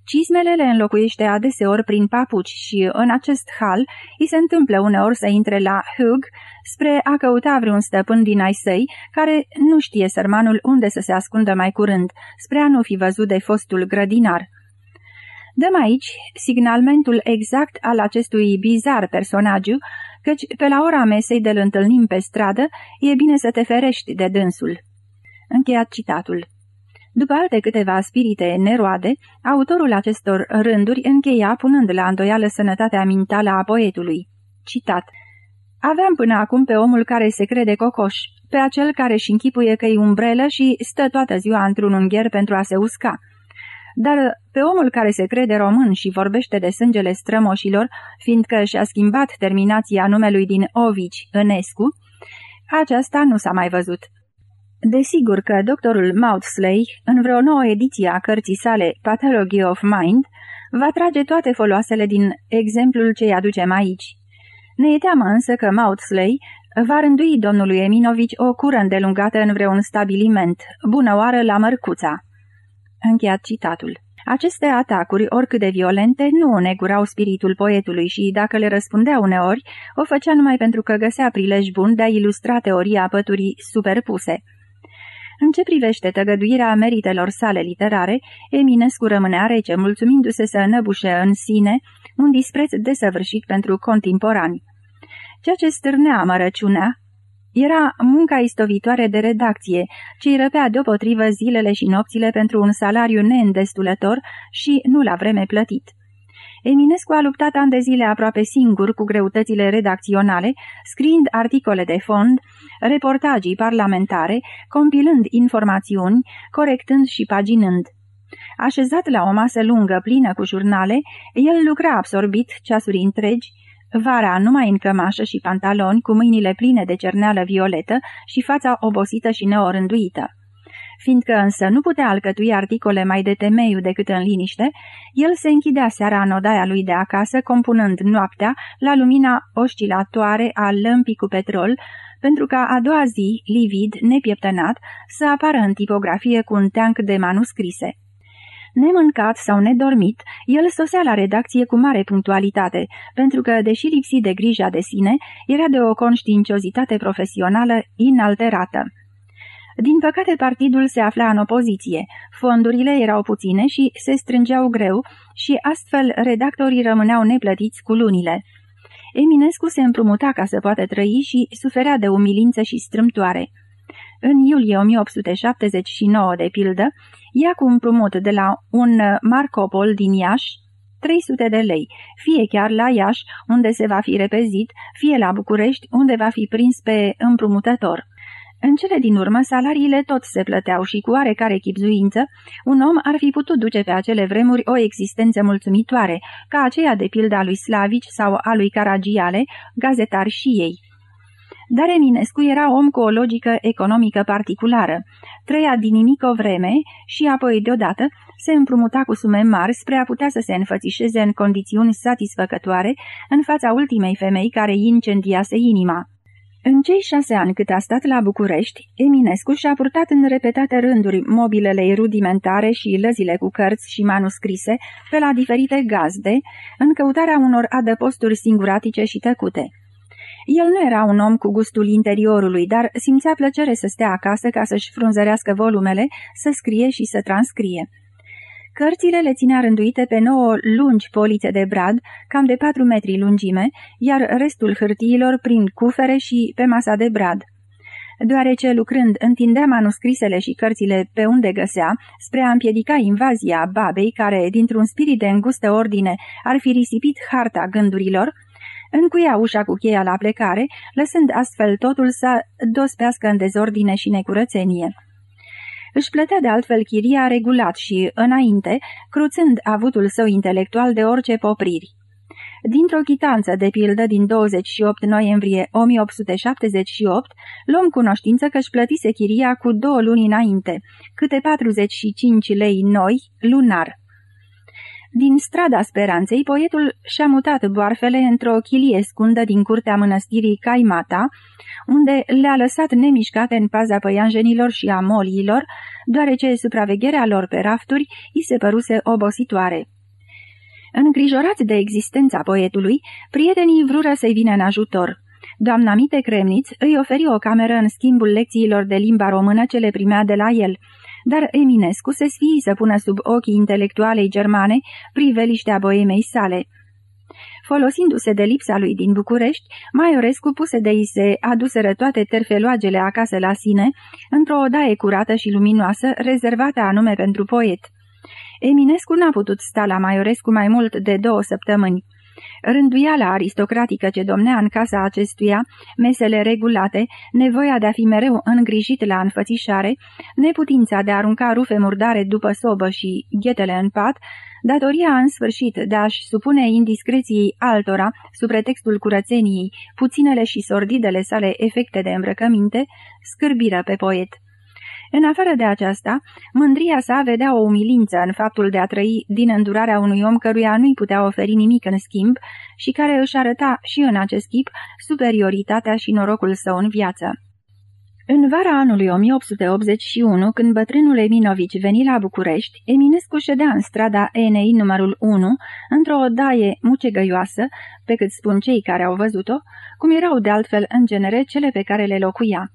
Cizmele le înlocuiește adeseori prin papuci și, în acest hal, îi se întâmplă uneori să intre la Hug spre a căuta vreun stăpân din ai săi, care nu știe sărmanul unde să se ascundă mai curând, spre a nu fi văzut de fostul grădinar. Dăm aici signalmentul exact al acestui bizar personagiu, căci pe la ora mesei de-l întâlnim pe stradă, e bine să te ferești de dânsul. Încheiat citatul. După alte câteva spirite neroade, autorul acestor rânduri încheia punând la îndoială sănătatea mentală a poetului. Citat Aveam până acum pe omul care se crede cocoș, pe acel care își închipuie că-i umbrelă și stă toată ziua într-un ungher pentru a se usca. Dar pe omul care se crede român și vorbește de sângele strămoșilor, fiindcă și-a schimbat terminația numelui din Ovici în Escu, aceasta nu s-a mai văzut. Desigur că doctorul Maudsley, în vreo nouă ediție a cărții sale Pathology of Mind, va trage toate foloasele din exemplul ce-i aducem aici. Ne e teamă însă că Maudsley va rândui domnului Eminovici o cură îndelungată în vreun stabiliment, bună oară la mărcuța. Încheiat citatul. Aceste atacuri, oricât de violente, nu negurau spiritul poetului și, dacă le răspundea uneori, o făcea numai pentru că găsea prilej bun de a ilustra teoria păturii superpuse. În ce privește tăgăduirea meritelor sale literare, Eminescu rămânea rece, mulțumindu-se să înăbușe în sine un dispreț desăvârșit pentru contemporani. Ceea ce stârnea amărăciunea era munca istovitoare de redacție, ce îi răpea deopotrivă zilele și nopțile pentru un salariu neîndestulător și nu la vreme plătit. Eminescu a luptat ani de zile aproape singur cu greutățile redacționale, scriind articole de fond, reportagii parlamentare, compilând informațiuni, corectând și paginând. Așezat la o masă lungă plină cu jurnale, el lucra absorbit ceasuri întregi, vara numai în cămașă și pantaloni, cu mâinile pline de cerneală violetă și fața obosită și neorânduită. Fiindcă însă nu putea alcătui articole mai de temeiu decât în liniște, el se închidea seara în odaia lui de acasă, compunând noaptea la lumina oscilatoare a lămpii cu petrol, pentru ca a doua zi, livid, nepieptănat, să apară în tipografie cu un teanc de manuscrise. Nemâncat sau nedormit, el sosea la redacție cu mare punctualitate, pentru că, deși lipsit de grija de sine, era de o conștiinciozitate profesională inalterată. Din păcate, partidul se afla în opoziție, fondurile erau puține și se strângeau greu și astfel redactorii rămâneau neplătiți cu lunile. Eminescu se împrumuta ca să poată trăi și suferea de umilință și strâmtoare. În iulie 1879, de pildă, ia cu împrumut de la un Marcopol din Iași 300 de lei, fie chiar la Iași, unde se va fi repezit, fie la București, unde va fi prins pe împrumutător. În cele din urmă, salariile tot se plăteau și cu oarecare chipzuință, un om ar fi putut duce pe acele vremuri o existență mulțumitoare, ca aceea de pilda lui Slavici sau a lui Caragiale, gazetari și ei. Dar Eminescu era om cu o logică economică particulară. Trăia din nimic o vreme și apoi, deodată, se împrumuta cu sume mari spre a putea să se înfățișeze în condiții satisfăcătoare în fața ultimei femei care îi incendiase inima. În cei șase ani cât a stat la București, Eminescu și-a purtat în repetate rânduri mobilele rudimentare și lăzile cu cărți și manuscrise pe la diferite gazde, în căutarea unor adăposturi singuratice și tăcute. El nu era un om cu gustul interiorului, dar simțea plăcere să stea acasă ca să-și frunzărească volumele, să scrie și să transcrie. Cărțile le ținea rânduite pe nouă lungi polițe de brad, cam de patru metri lungime, iar restul hârtiilor prin cufere și pe masa de brad. Deoarece lucrând întindea manuscrisele și cărțile pe unde găsea, spre a împiedica invazia babei care, dintr-un spirit de îngustă ordine, ar fi risipit harta gândurilor, încuia ușa cu cheia la plecare, lăsând astfel totul să dospească în dezordine și necurățenie. Își plătea de altfel chiria regulat și, înainte, cruțând avutul său intelectual de orice popriri. Dintr-o chitanță, de pildă, din 28 noiembrie 1878, luăm cunoștință că își plătise chiria cu două luni înainte, câte 45 lei noi, lunar. Din strada Speranței, poetul și-a mutat boarfele într-o chilie scundă din curtea mănăstirii Caimata, unde le-a lăsat nemișcate în paza păianjenilor și a moliilor, deoarece supravegherea lor pe rafturi îi se păruse obositoare. Îngrijorați de existența poetului, prietenii vrură să-i vină în ajutor. Doamna Mite Cremniț îi oferi o cameră în schimbul lecțiilor de limba română ce le primea de la el, dar Eminescu se sfii să pună sub ochii intelectualei germane priveliștea boemei sale. Folosindu-se de lipsa lui din București, Maiorescu puse de i se aduseră toate terfeloagele acasă la sine, într-o odaie curată și luminoasă, rezervată anume pentru poet. Eminescu n-a putut sta la Maiorescu mai mult de două săptămâni. Rânduiala aristocratică ce domnea în casa acestuia, mesele regulate, nevoia de a fi mereu îngrijit la înfățișare, neputința de a arunca rufe murdare după sobă și ghetele în pat, datoria în sfârșit de a-și supune indiscreției altora, sub pretextul curățeniei, puținele și sordidele sale efecte de îmbrăcăminte, scârbiră pe poet. În afară de aceasta, mândria sa vedea o umilință în faptul de a trăi din îndurarea unui om căruia nu-i putea oferi nimic în schimb și care își arăta și în acest chip superioritatea și norocul său în viață. În vara anului 1881, când bătrânul Eminovici veni la București, Eminescu ședea în strada Enei numărul 1, într-o odaie mucegăioasă, pe cât spun cei care au văzut-o, cum erau de altfel în genere cele pe care le locuia.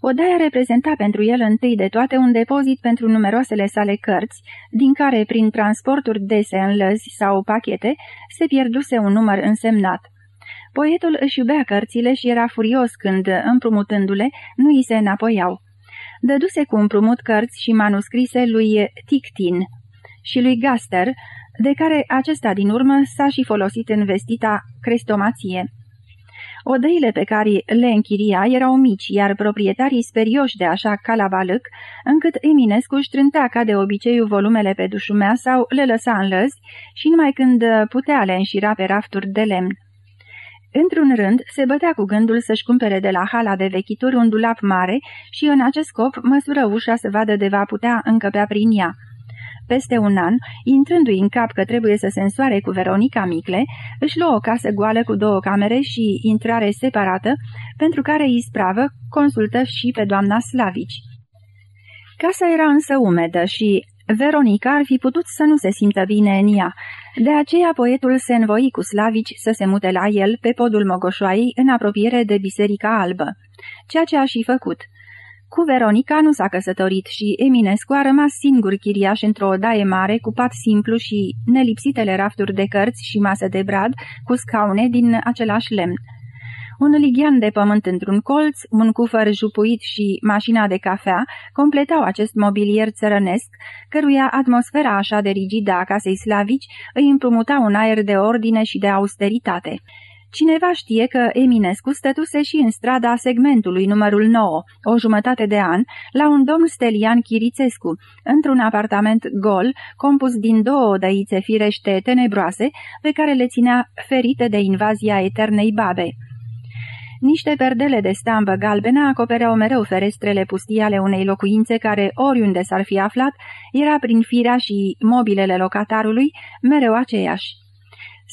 Odaia reprezenta pentru el întâi de toate un depozit pentru numeroasele sale cărți, din care, prin transporturi dese în lăzi sau pachete, se pierduse un număr însemnat. Poetul își iubea cărțile și era furios când, împrumutându-le, nu îi se înapoiau. Dăduse cu împrumut cărți și manuscrise lui Tictin și lui Gaster, de care acesta din urmă s-a și folosit în vestita crestomație. Odăile pe care le închiria erau mici, iar proprietarii sperioși de așa calabalâc, încât Eminescu își trântea ca de obicei volumele pe dușumea sau le lăsa în lăzi și numai când putea le înșira pe rafturi de lemn. Într-un rând, se bătea cu gândul să-și cumpere de la hala de vechituri un dulap mare și în acest scop măsură ușa să vadă de va putea încăpea prin ea. Peste un an, intrându-i în cap că trebuie să se însoare cu Veronica Micle, își luă o casă goală cu două camere și intrare separată, pentru care îi spravă consultă și pe doamna Slavici. Casa era însă umedă și Veronica ar fi putut să nu se simtă bine în ea, de aceea poetul se învoi cu Slavici să se mute la el pe podul Mogoșoaiei în apropiere de Biserica Albă, ceea ce a și făcut – cu Veronica nu s-a căsătorit și Eminescu a rămas singur chiriaș într-o odaie mare cu pat simplu și nelipsitele rafturi de cărți și masă de brad cu scaune din același lemn. Un lighean de pământ într-un colț, un cufăr jupuit și mașina de cafea completau acest mobilier țărănesc, căruia atmosfera așa de rigidă a casei slavici îi împrumuta un aer de ordine și de austeritate. Cineva știe că Eminescu stătuse și în strada segmentului numărul 9, o jumătate de an, la un domn Stelian Chirițescu, într-un apartament gol, compus din două odăițe firește tenebroase, pe care le ținea ferite de invazia eternei babe. Niște perdele de stambă galbenă acopereau mereu ferestrele pustii ale unei locuințe care, oriunde s-ar fi aflat, era prin firea și mobilele locatarului mereu aceeași.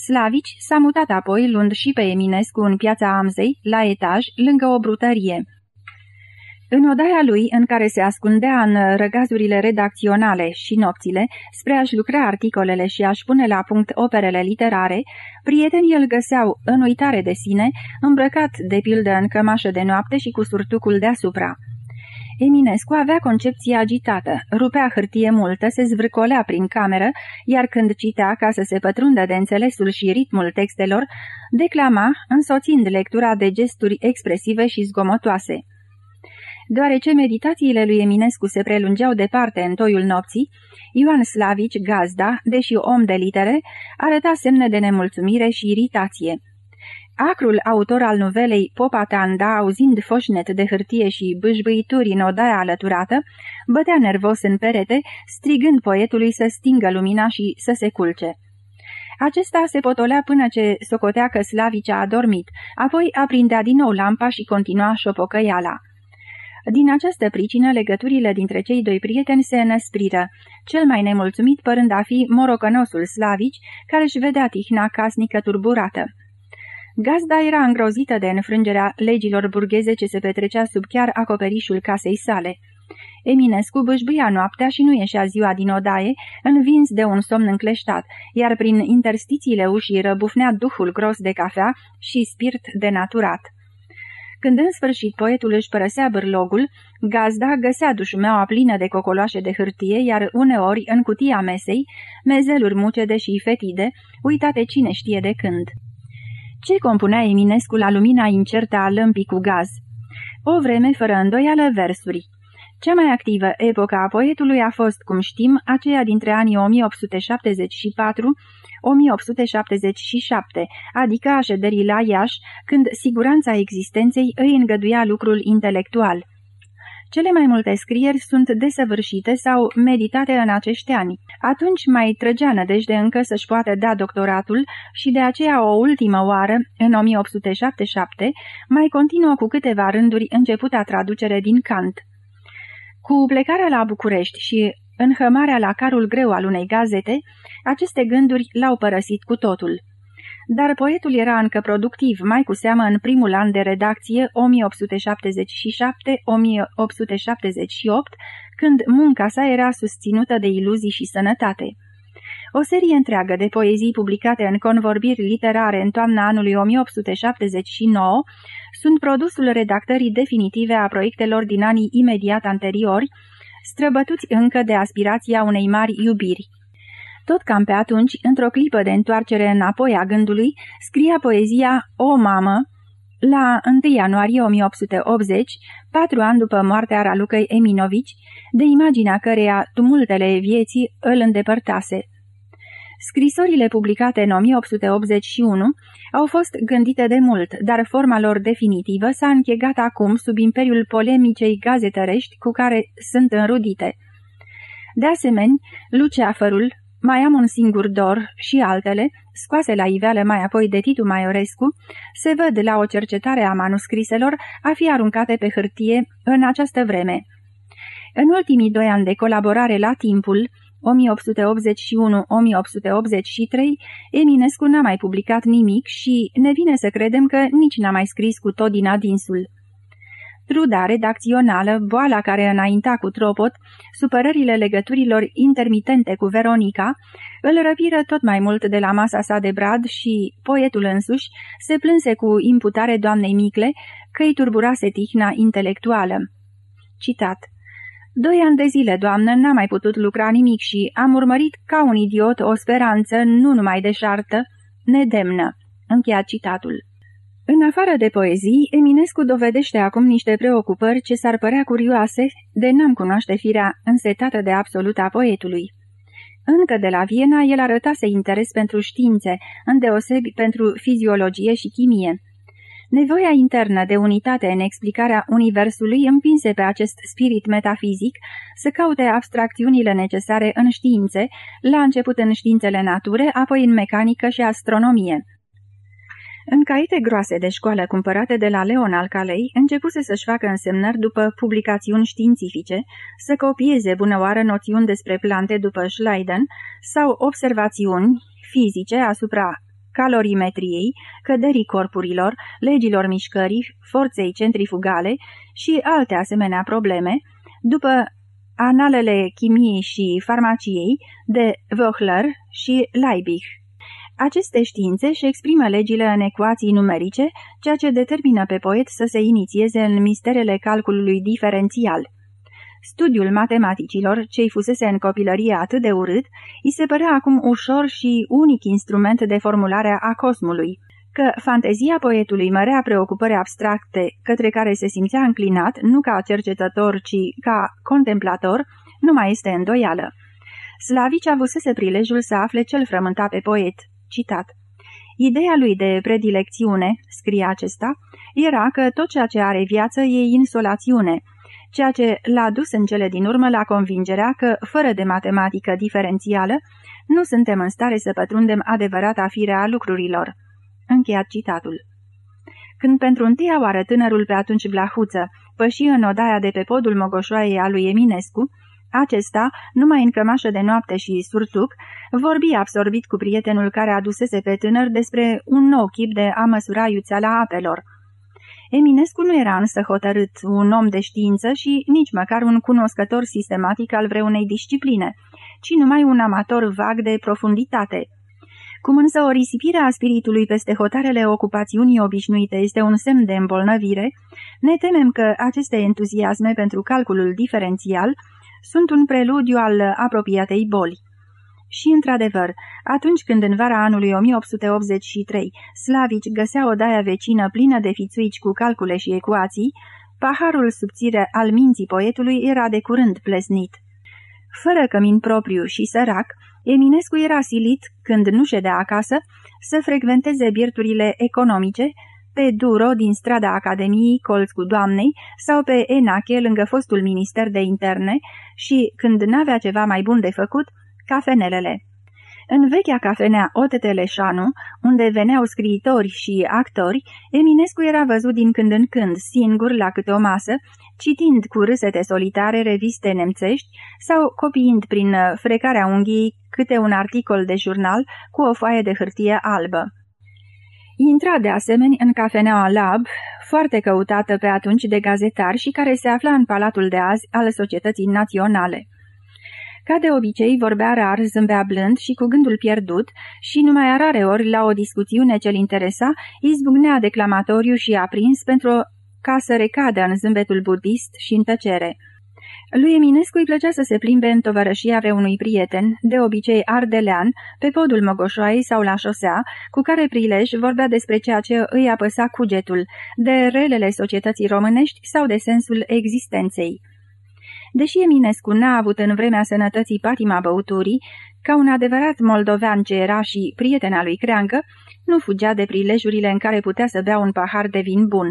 Slavici s-a mutat apoi, luând și pe Eminescu în piața Amzei, la etaj, lângă o brutărie. În odaia lui, în care se ascundea în răgazurile redacționale și nopțile, spre a-și lucra articolele și a-și pune la punct operele literare, prietenii îl găseau în uitare de sine, îmbrăcat de pildă în cămașă de noapte și cu surtucul deasupra. Eminescu avea concepție agitată, rupea hârtie multă, se zvârcolea prin cameră, iar când citea ca să se pătrundă de înțelesul și ritmul textelor, declama, însoțind lectura de gesturi expresive și zgomotoase. Deoarece meditațiile lui Eminescu se prelungeau departe în toiul nopții, Ioan Slavici, gazda, deși om de litere, arăta semne de nemulțumire și iritație. Acrul autor al novelei Popa Tanda, auzind foșnet de hârtie și bâșbâituri în odaia alăturată, bătea nervos în perete, strigând poetului să stingă lumina și să se culce. Acesta se potolea până ce socotea că Slavicea a dormit, apoi aprindea din nou lampa și continua șopocăiala. Din această pricină, legăturile dintre cei doi prieteni se înăspriră, cel mai nemulțumit părând a fi morocănosul Slavici, care își vedea tihna casnică turburată. Gazda era îngrozită de înfrângerea legilor burgheze ce se petrecea sub chiar acoperișul casei sale. Eminescu bâșbâia noaptea și nu ieșea ziua din odaie, învins de un somn încleștat, iar prin interstițiile ușii răbufnea duhul gros de cafea și spirit denaturat. Când în sfârșit poetul își părăsea bârlogul, gazda găsea dușumeaua plină de cocoloașe de hârtie, iar uneori, în cutia mesei, mezeluri mucede și fetide, uitate cine știe de când. Ce compunea Eminescu la lumina incertă a lămpii cu gaz? O vreme, fără îndoială, versuri. Cea mai activă epoca a poetului a fost, cum știm, aceea dintre anii 1874 1877, adică a șederii la Iași, când siguranța existenței îi îngăduia lucrul intelectual. Cele mai multe scrieri sunt desăvârșite sau meditate în acești ani. Atunci mai trăgea nădejde încă să-și poată da doctoratul și de aceea o ultimă oară, în 1877, mai continuă cu câteva rânduri începuta traducere din Kant. Cu plecarea la București și înhămarea la carul greu al unei gazete, aceste gânduri l-au părăsit cu totul. Dar poetul era încă productiv, mai cu seamă în primul an de redacție, 1877-1878, când munca sa era susținută de iluzii și sănătate. O serie întreagă de poezii publicate în convorbiri literare în toamna anului 1879 sunt produsul redactării definitive a proiectelor din anii imediat anteriori, străbătuți încă de aspirația unei mari iubiri. Tot cam pe atunci, într-o clipă de întoarcere înapoi a gândului, scria poezia O mamă, la 1 ianuarie 1880, patru ani după moartea Ralucăi Eminovici, de imaginea căreia tumultele vieții îl îndepărtase. Scrisorile publicate în 1881 au fost gândite de mult, dar forma lor definitivă s-a închegat acum sub imperiul polemicei gazetărești cu care sunt înrudite. De asemenea, Luceafărul, mai am un singur dor și altele, scoase la iveală mai apoi de Titu Maiorescu, se văd la o cercetare a manuscriselor a fi aruncate pe hârtie în această vreme. În ultimii doi ani de colaborare la timpul, 1881-1883, Eminescu n-a mai publicat nimic și ne vine să credem că nici n-a mai scris cu tot din adinsul. Truda redacțională, boala care înainta cu tropot, supărările legăturilor intermitente cu Veronica, îl răpiră tot mai mult de la masa sa de brad și poetul însuși se plânse cu imputare doamnei Micle că îi turburase tihna intelectuală. Citat Doi ani de zile, doamnă, n-am mai putut lucra nimic și am urmărit ca un idiot o speranță nu numai deșartă, nedemnă. Încheiat citatul. În afară de poezii, Eminescu dovedește acum niște preocupări ce s-ar părea curioase de n-am cunoaște firea însetată de absoluta poetului. Încă de la Viena el arătase interes pentru științe, îndeosebi pentru fiziologie și chimie. Nevoia internă de unitate în explicarea universului împinse pe acest spirit metafizic să caute abstracțiunile necesare în științe, la început în științele nature, apoi în mecanică și astronomie. În caite groase de școală cumpărate de la Leon al Calei, începuse să-și facă însemnări după publicațiuni științifice, să copieze bunăoară noțiuni despre plante după Schleiden sau observațiuni fizice asupra calorimetriei, căderii corpurilor, legilor mișcării, forței centrifugale și alte asemenea probleme, după analele chimiei și farmaciei de Wöchler și Leibig. Aceste științe își exprimă legile în ecuații numerice, ceea ce determină pe poet să se inițieze în misterele calculului diferențial. Studiul matematicilor, ce-i fusese în copilărie atât de urât, îi se părea acum ușor și unic instrument de formulare a cosmului. Că fantezia poetului mărea preocupări abstracte către care se simțea înclinat, nu ca cercetător, ci ca contemplator, nu mai este îndoială. Slavici avusese prilejul să afle cel frământa pe poet. Citat. Ideea lui de predilecțiune, scrie acesta, era că tot ceea ce are viață e insolațiune, ceea ce l-a dus în cele din urmă la convingerea că, fără de matematică diferențială, nu suntem în stare să pătrundem adevărata fire a lucrurilor. Încheiat citatul. Când pentru întâia oară tânărul pe atunci Blahuță păși în odaia de pe podul mogoșoaiei a lui Eminescu, acesta, numai în cămașă de noapte și surtuc, vorbi absorbit cu prietenul care adusese pe tânăr despre un nou chip de a măsura iuțeala apelor – Eminescu nu era însă hotărât un om de știință și nici măcar un cunoscător sistematic al vreunei discipline, ci numai un amator vag de profunditate. Cum însă o risipire a spiritului peste hotarele ocupațiunii obișnuite este un semn de îmbolnăvire, ne temem că aceste entuziasme pentru calculul diferențial sunt un preludiu al apropiatei boli. Și, într-adevăr, atunci când în vara anului 1883 Slavici găsea o daia vecină plină de fițuici cu calcule și ecuații, paharul subțire al minții poetului era de curând plesnit. Fără cămin propriu și sărac, Eminescu era silit, când nu ședea acasă, să frecventeze birturile economice, pe Duro din strada Academiei colț cu doamnei sau pe Enache lângă fostul minister de interne și, când n-avea ceva mai bun de făcut, Cafenelele În vechea cafenea Oteteleșanu, unde veneau scriitori și actori, Eminescu era văzut din când în când, singur, la câte o masă, citind cu râsete solitare reviste nemțești sau copiind prin uh, frecarea unghiei câte un articol de jurnal cu o foaie de hârtie albă. Intra de asemenea în cafeneaua Lab, foarte căutată pe atunci de gazetari și care se afla în palatul de azi al Societății Naționale. Ca de obicei, vorbea rar, zâmbea blând și cu gândul pierdut și numai a rare ori, la o discuțiune ce-l interesa, izbucnea declamatoriu și aprins pentru ca să recadă în zâmbetul budist și în tăcere. Lui Eminescu îi plăcea să se plimbe în tovărășia unui prieten, de obicei ardelean, pe podul Mogoșoai sau la șosea, cu care prilej vorbea despre ceea ce îi apăsa cugetul, de relele societății românești sau de sensul existenței. Deși Eminescu n-a avut în vremea sănătății patima băuturii, ca un adevărat moldovean ce era și prietena lui Creangă, nu fugea de prilejurile în care putea să bea un pahar de vin bun.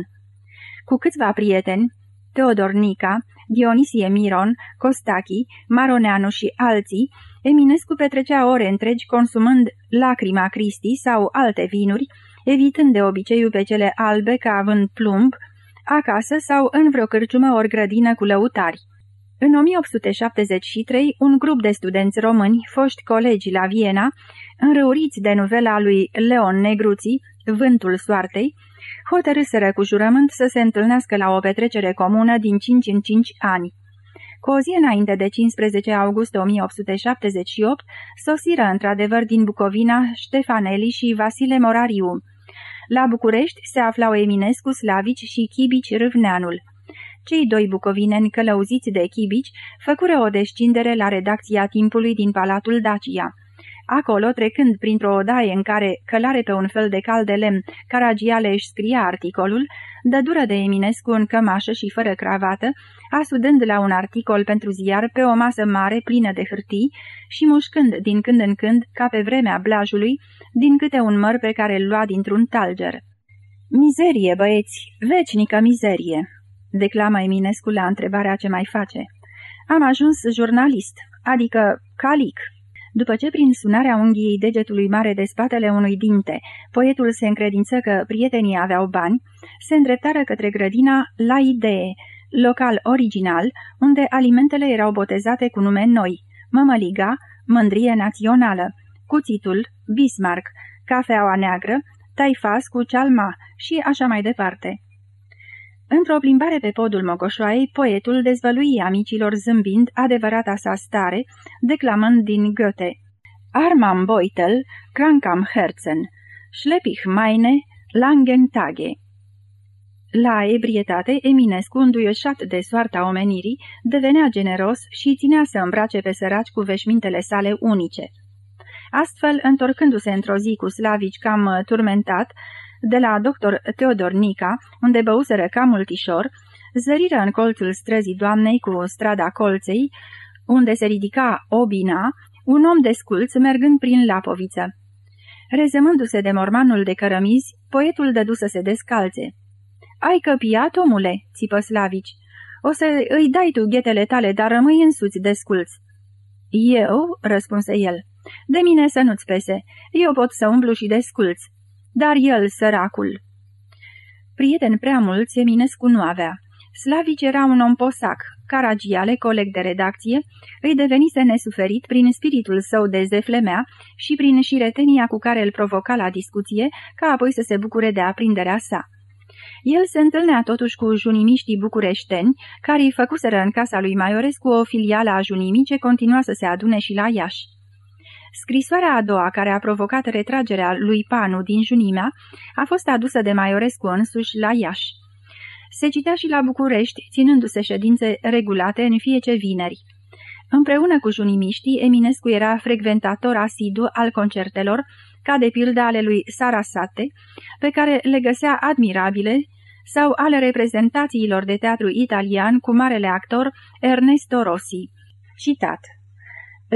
Cu câțiva prieteni, Teodor Nica, Dionisie Miron, Costachi, Maroneanu și alții, Eminescu petrecea ore întregi consumând lacrima Cristi sau alte vinuri, evitând de obiceiul pe cele albe ca având plumb, acasă sau în vreo cârciumă ori grădină cu lăutari. În 1873, un grup de studenți români, foști colegi la Viena, înrăuriți de novela lui Leon Negruții, Vântul soartei, hotărâsără cu jurământ să se întâlnească la o petrecere comună din 5 în 5 ani. Cu o zi înainte de 15 august 1878, sosiră într-adevăr din Bucovina Ștefaneli și Vasile Morariu. La București se aflau Eminescu, Slavici și Chibici Râvneanul. Cei doi bucovineni călăuziți de chibici făcură o descindere la redacția timpului din Palatul Dacia. Acolo, trecând printr-o odaie în care, călare pe un fel de cal de lemn, Caragiale își scria articolul, dă dură de Eminescu în cămașă și fără cravată, asudând la un articol pentru ziar pe o masă mare plină de hârtii și mușcând din când în când, ca pe vremea blajului, din câte un măr pe care îl lua dintr-un talger. Mizerie, băieți, vecinică mizerie!" declamă Eminescu la întrebarea ce mai face. Am ajuns jurnalist, adică calic." După ce prin sunarea unghiei degetului mare de spatele unui dinte, poetul se încredință că prietenii aveau bani, se îndreptară către grădina La Idee, local original, unde alimentele erau botezate cu nume noi, mămăliga, mândrie națională, cuțitul, Bismarck, cafeaua neagră, taifas cu cealma și așa mai departe. Într-o plimbare pe podul Mocoșoaiei, poetul dezvălui amicilor zâmbind adevărata sa stare, declamând din Goethe Armam Beutel, Krankam Herzen, Schleppich meine, Langen Tage. La ebrietate, Eminescu, înduioșat de soarta omenirii, devenea generos și ținea să îmbrace pe săraci cu veșmintele sale unice. Astfel, întorcându-se într-o zi cu Slavici cam turmentat, de la doctor Teodor Nica, unde băuseră ca multișor, zăriră în colțul străzii doamnei cu strada colței, unde se ridica Obina, un om de sculț mergând prin Lapoviță. Rezemându-se de mormanul de cărămizi, poetul dădu să se descalțe. Ai căpiat, omule?" țipă Slavici. O să îi dai tu ghetele tale, dar rămâi însuți desculț." Eu?" răspunse el. De mine să nu-ți pese. Eu pot să umblu și desculț dar el, săracul. Prieten prea mulți Eminescu nu avea. Slavici era un om posac, Caragiale, coleg de redacție, îi devenise nesuferit prin spiritul său de zeflemea și prin șiretenia cu care îl provoca la discuție, ca apoi să se bucure de aprinderea sa. El se întâlnea totuși cu junimiștii bucureșteni, care îi făcuseră în casa lui Maiorescu o filială a junimii ce continua să se adune și la Iași. Scrisoarea a doua, care a provocat retragerea lui Panu din Junimea, a fost adusă de Maiorescu însuși la Iași. Se citea și la București, ținându-se ședințe regulate în fiece vineri. Împreună cu junimiștii, Eminescu era frecventator asidu al concertelor, ca de pildă ale lui Sarasate, pe care le găsea admirabile, sau ale reprezentațiilor de teatru italian cu marele actor Ernesto Rossi. Citat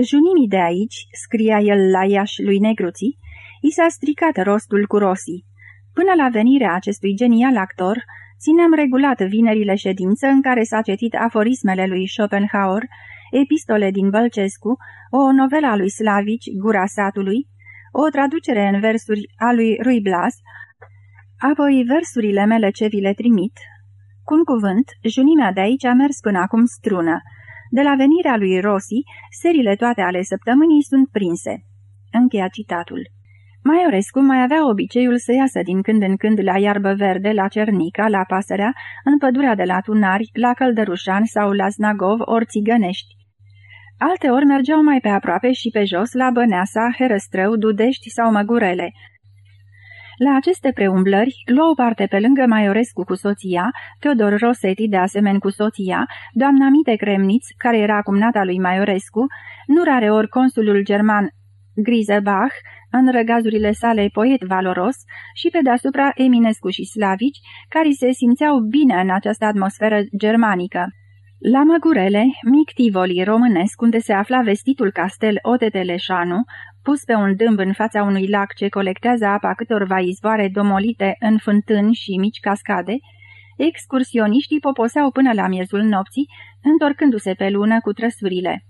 Junimii de aici, scria el la Iași lui Negruții, i s-a stricat rostul cu Rossi. Până la venirea acestui genial actor, ținem regulat vinerile ședință în care s-a citit aforismele lui Schopenhauer, epistole din Bălcescu, o novelă a lui Slavici, Gura satului, o traducere în versuri a lui Rui Blas, apoi versurile mele ce vi le trimit. Cu un cuvânt, junimea de aici a mers până acum strună, de la venirea lui Rossi, serile toate ale săptămânii sunt prinse. Încheia citatul. Maiorescu mai avea obiceiul să iasă din când în când la iarbă verde, la Cernica, la Pasărea, în pădurea de la Tunari, la Căldărușan sau la Znagov, ori țigănești. Alte ori mergeau mai pe aproape și pe jos, la Băneasa, Herăstrău, Dudești sau Măgurele. La aceste preumblări luau parte pe lângă Maiorescu cu soția, Teodor Rosetti de asemenea cu soția, doamna Mite Cremniț, care era cumnata lui Maiorescu, nu rare ori consulul german Grisebach, în răgazurile sale poet valoros și pe deasupra Eminescu și Slavici, care se simțeau bine în această atmosferă germanică. La Măgurele, mic tivoli românesc unde se afla vestitul castel Oteteleșanu, pus pe un dâmb în fața unui lac ce colectează apa câtorva izvoare domolite în fântâni și mici cascade, excursioniștii poposeau până la miezul nopții, întorcându-se pe lună cu trăsurile.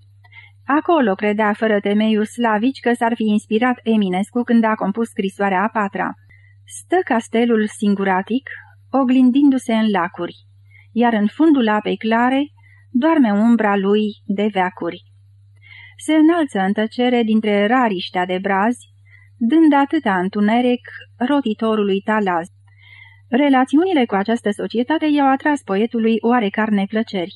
Acolo credea fără temeiul slavici că s-ar fi inspirat Eminescu când a compus scrisoarea a patra. Stă castelul singuratic, oglindindu-se în lacuri, iar în fundul apei clare doarme umbra lui de veacuri se înalță în tăcere dintre rariștea de brazi, dând atâta întuneric rotitorului talaz. Relațiunile cu această societate i-au atras poetului oarecare neplăceri.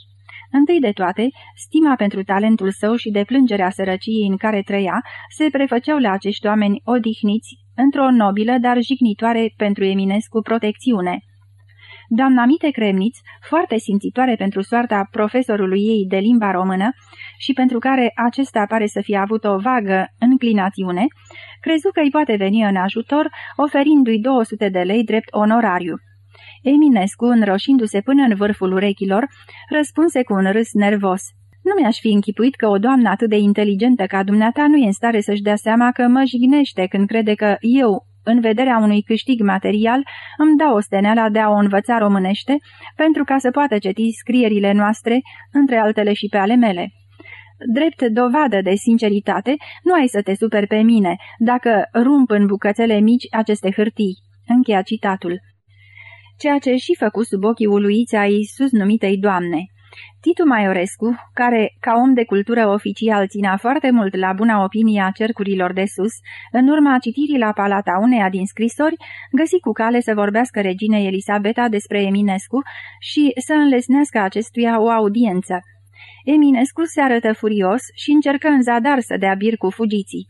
Întâi de toate, stima pentru talentul său și deplângerea sărăciei în care trăia se prefăceau la acești oameni odihniți într-o nobilă, dar jignitoare pentru Eminescu protecțiune. Doamna Mite Cremniț, foarte simțitoare pentru soarta profesorului ei de limba română și pentru care acesta pare să fie avut o vagă înclinațiune, crezu că îi poate veni în ajutor, oferindu-i 200 de lei drept onorariu. Eminescu, înroșindu-se până în vârful urechilor, răspunse cu un râs nervos. Nu mi-aș fi închipuit că o doamnă atât de inteligentă ca dumneata nu e în stare să-și dea seama că mă jignește când crede că eu, în vederea unui câștig material, îmi dau osteneala de a o învăța românește pentru ca să poată citi scrierile noastre, între altele și pe ale mele. Drept dovadă de sinceritate, nu ai să te superi pe mine dacă rump în bucățele mici aceste hârtii. Încheia citatul. Ceea ce și făcut sub ochii uluiți ai sus numitei doamne. Titu Maiorescu, care, ca om de cultură oficial, ținea foarte mult la buna opinie a cercurilor de sus, în urma citirii la palata uneia din scrisori, găsi cu cale să vorbească reginei Elisabeta despre Eminescu și să înlesnească acestuia o audiență. Eminescu se arătă furios și încercă în zadar să dea bir cu fugiții.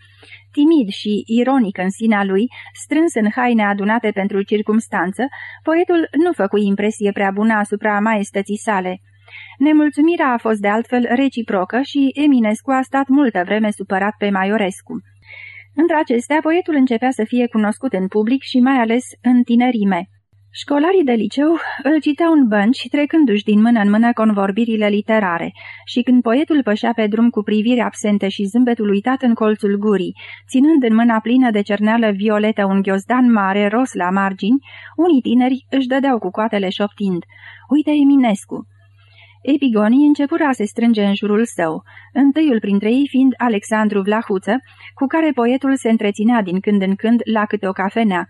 Timid și ironic în sinea lui, strâns în haine adunate pentru circumstanță, poetul nu făcu impresie prea bună asupra maestății sale. Nemulțumirea a fost de altfel reciprocă și Eminescu a stat multă vreme supărat pe Maiorescu. Între acestea, poetul începea să fie cunoscut în public și mai ales în tinerime. Școlarii de liceu îl citeau în bănci, trecându-și din mână în mână convorbirile literare, și când poetul pășea pe drum cu priviri absente și zâmbetul uitat în colțul gurii, ținând în mâna plină de cerneală violetă un ghiozdan mare, ros la margini, unii tineri își dădeau cu coatele șoptind, Uite Eminescu!" Epigonii începură a se strânge în jurul său, întâiul printre ei fiind Alexandru Vlahuță, cu care poetul se întreținea din când în când la câte o cafenea.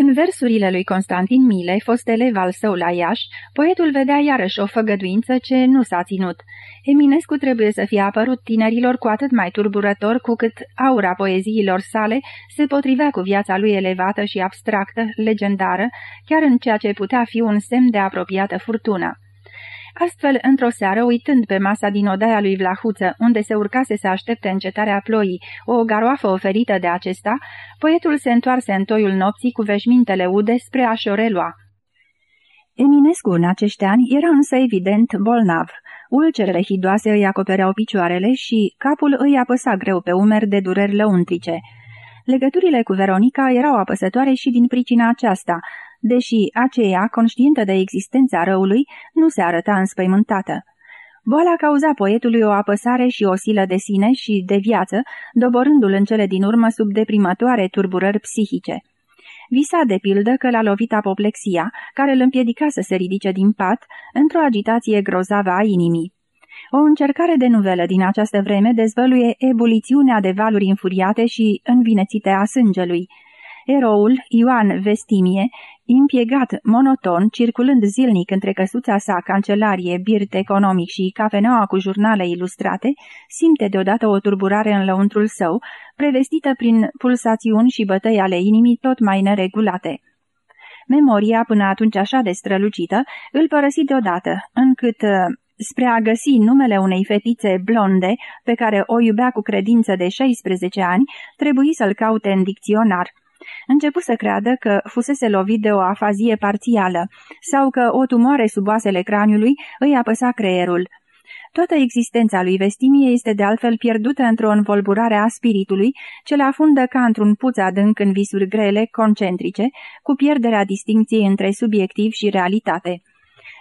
În versurile lui Constantin Mile, fost elev al său la Iași, poetul vedea iarăși o făgăduință ce nu s-a ținut. Eminescu trebuie să fie apărut tinerilor cu atât mai turburător cu cât aura poeziilor sale se potrivea cu viața lui elevată și abstractă, legendară, chiar în ceea ce putea fi un semn de apropiată furtună. Astfel, într-o seară, uitând pe masa din odaia lui Vlahuță, unde se urcase să aștepte încetarea ploii, o garoafă oferită de acesta, poetul se întoarse în toiul nopții cu veșmintele ude spre a șorelua. Eminescu în acești ani era însă evident bolnav. Ulcerele hidoase îi acopereau picioarele și capul îi apăsa greu pe umeri de dureri lăuntrice. Legăturile cu Veronica erau apăsătoare și din pricina aceasta, deși aceea, conștientă de existența răului, nu se arăta înspăimântată. Boala cauza poetului o apăsare și o silă de sine și de viață, doborându-l în cele din urmă sub deprimătoare turburări psihice. Visa de pildă că l-a lovit apoplexia, care îl împiedica să se ridice din pat, într-o agitație grozavă a inimii. O încercare de nuvelă din această vreme dezvăluie ebulițiunea de valuri infuriate și învinețite a sângelui, Eroul, Ioan Vestimie, impiegat monoton, circulând zilnic între căsuța sa, cancelarie, birt economic și cafeneaua cu jurnale ilustrate, simte deodată o turburare în lăuntrul său, prevestită prin pulsațiuni și bătăi ale inimii tot mai neregulate. Memoria, până atunci așa de strălucită, îl părăsi deodată, încât spre a găsi numele unei fetițe blonde, pe care o iubea cu credință de 16 ani, trebuie să-l caute în dicționar – Începu să creadă că fusese lovit de o afazie parțială sau că o tumoare sub oasele craniului îi apăsa creierul. Toată existența lui Vestimie este de altfel pierdută într-o învolburare a spiritului, ce la afundă ca într-un puț adânc în visuri grele, concentrice, cu pierderea distinției între subiectiv și realitate.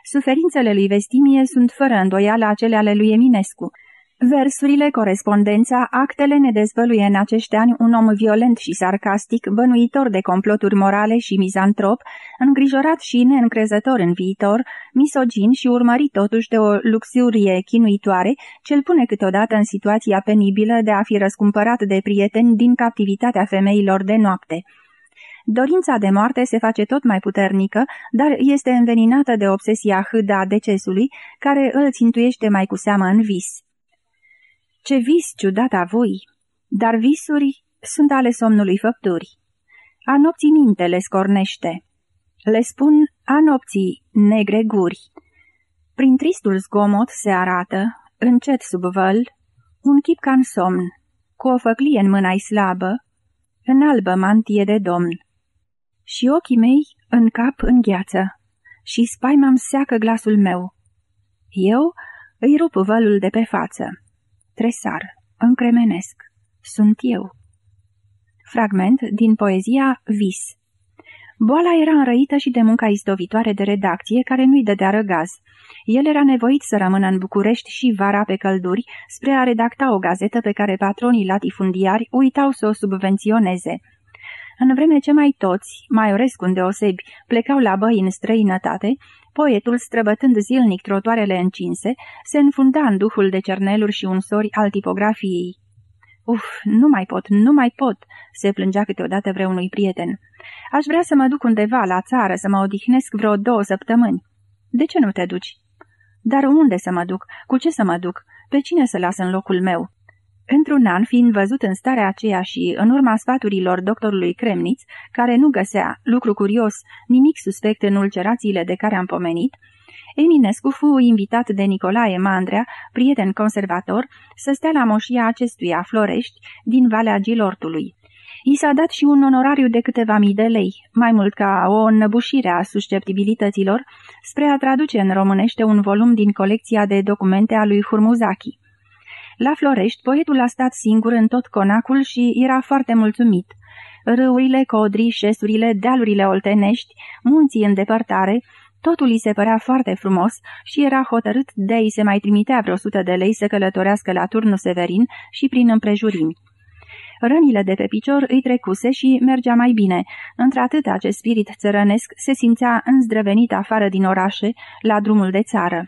Suferințele lui Vestimie sunt fără îndoială acele ale lui Eminescu. Versurile, corespondența, actele ne dezvăluie în acești ani un om violent și sarcastic, bănuitor de comploturi morale și mizantrop, îngrijorat și neîncrezător în viitor, misogin și urmărit totuși de o luxurie chinuitoare, ce îl pune câteodată în situația penibilă de a fi răscumpărat de prieteni din captivitatea femeilor de noapte. Dorința de moarte se face tot mai puternică, dar este înveninată de obsesia hâda a decesului, care îl țintuiește mai cu seamă în vis. Ce vis ciudat a voi! Dar visuri sunt ale somnului făpturi. A nopții minte le scornește. Le spun a nopții negre guri. Prin tristul zgomot se arată, încet sub văl, un chip ca în somn, cu o făclie în mâna slabă, în albă mantie de domn. Și ochii mei în cap în gheață, și spaima-mi seacă glasul meu. Eu Îi rup vălul de pe față. Tresar. Încremenesc. Sunt eu. Fragment din poezia Vis Boala era înrăită și de munca istovitoare de redacție, care nu-i dădea răgaz. El era nevoit să rămână în București și vara pe călduri spre a redacta o gazetă pe care patronii latifundiari uitau să o subvenționeze. În vreme ce mai toți, Maiorescu îndeosebi, plecau la băi în străinătate, poetul, străbătând zilnic trotoarele încinse, se înfunda în duhul de cerneluri și unsori al tipografiei. Uf, nu mai pot, nu mai pot," se plângea câteodată vreunui prieten. Aș vrea să mă duc undeva la țară, să mă odihnesc vreo două săptămâni." De ce nu te duci?" Dar unde să mă duc? Cu ce să mă duc? Pe cine să las în locul meu?" Într-un an, fiind văzut în starea aceea și în urma sfaturilor doctorului Kremniț, care nu găsea, lucru curios, nimic suspect în ulcerațiile de care am pomenit, Eminescu fu invitat de Nicolae Mandrea, prieten conservator, să stea la moșia acestuia, Florești, din Valea Gilortului. I s-a dat și un onorariu de câteva mii de lei, mai mult ca o înnăbușire a susceptibilităților, spre a traduce în românește un volum din colecția de documente a lui Hurmuzaki. La Florești, poetul a stat singur în tot conacul și era foarte mulțumit. Râurile, codrii, șesurile, dealurile oltenești, munții în depărtare, totul îi se părea foarte frumos și era hotărât de a-i se mai trimitea vreo sută de lei să călătorească la turnul Severin și prin împrejurimi. Rănile de pe picior îi trecuse și mergea mai bine. Într-atât acest spirit țărănesc se simțea înzdrăvenit afară din orașe, la drumul de țară.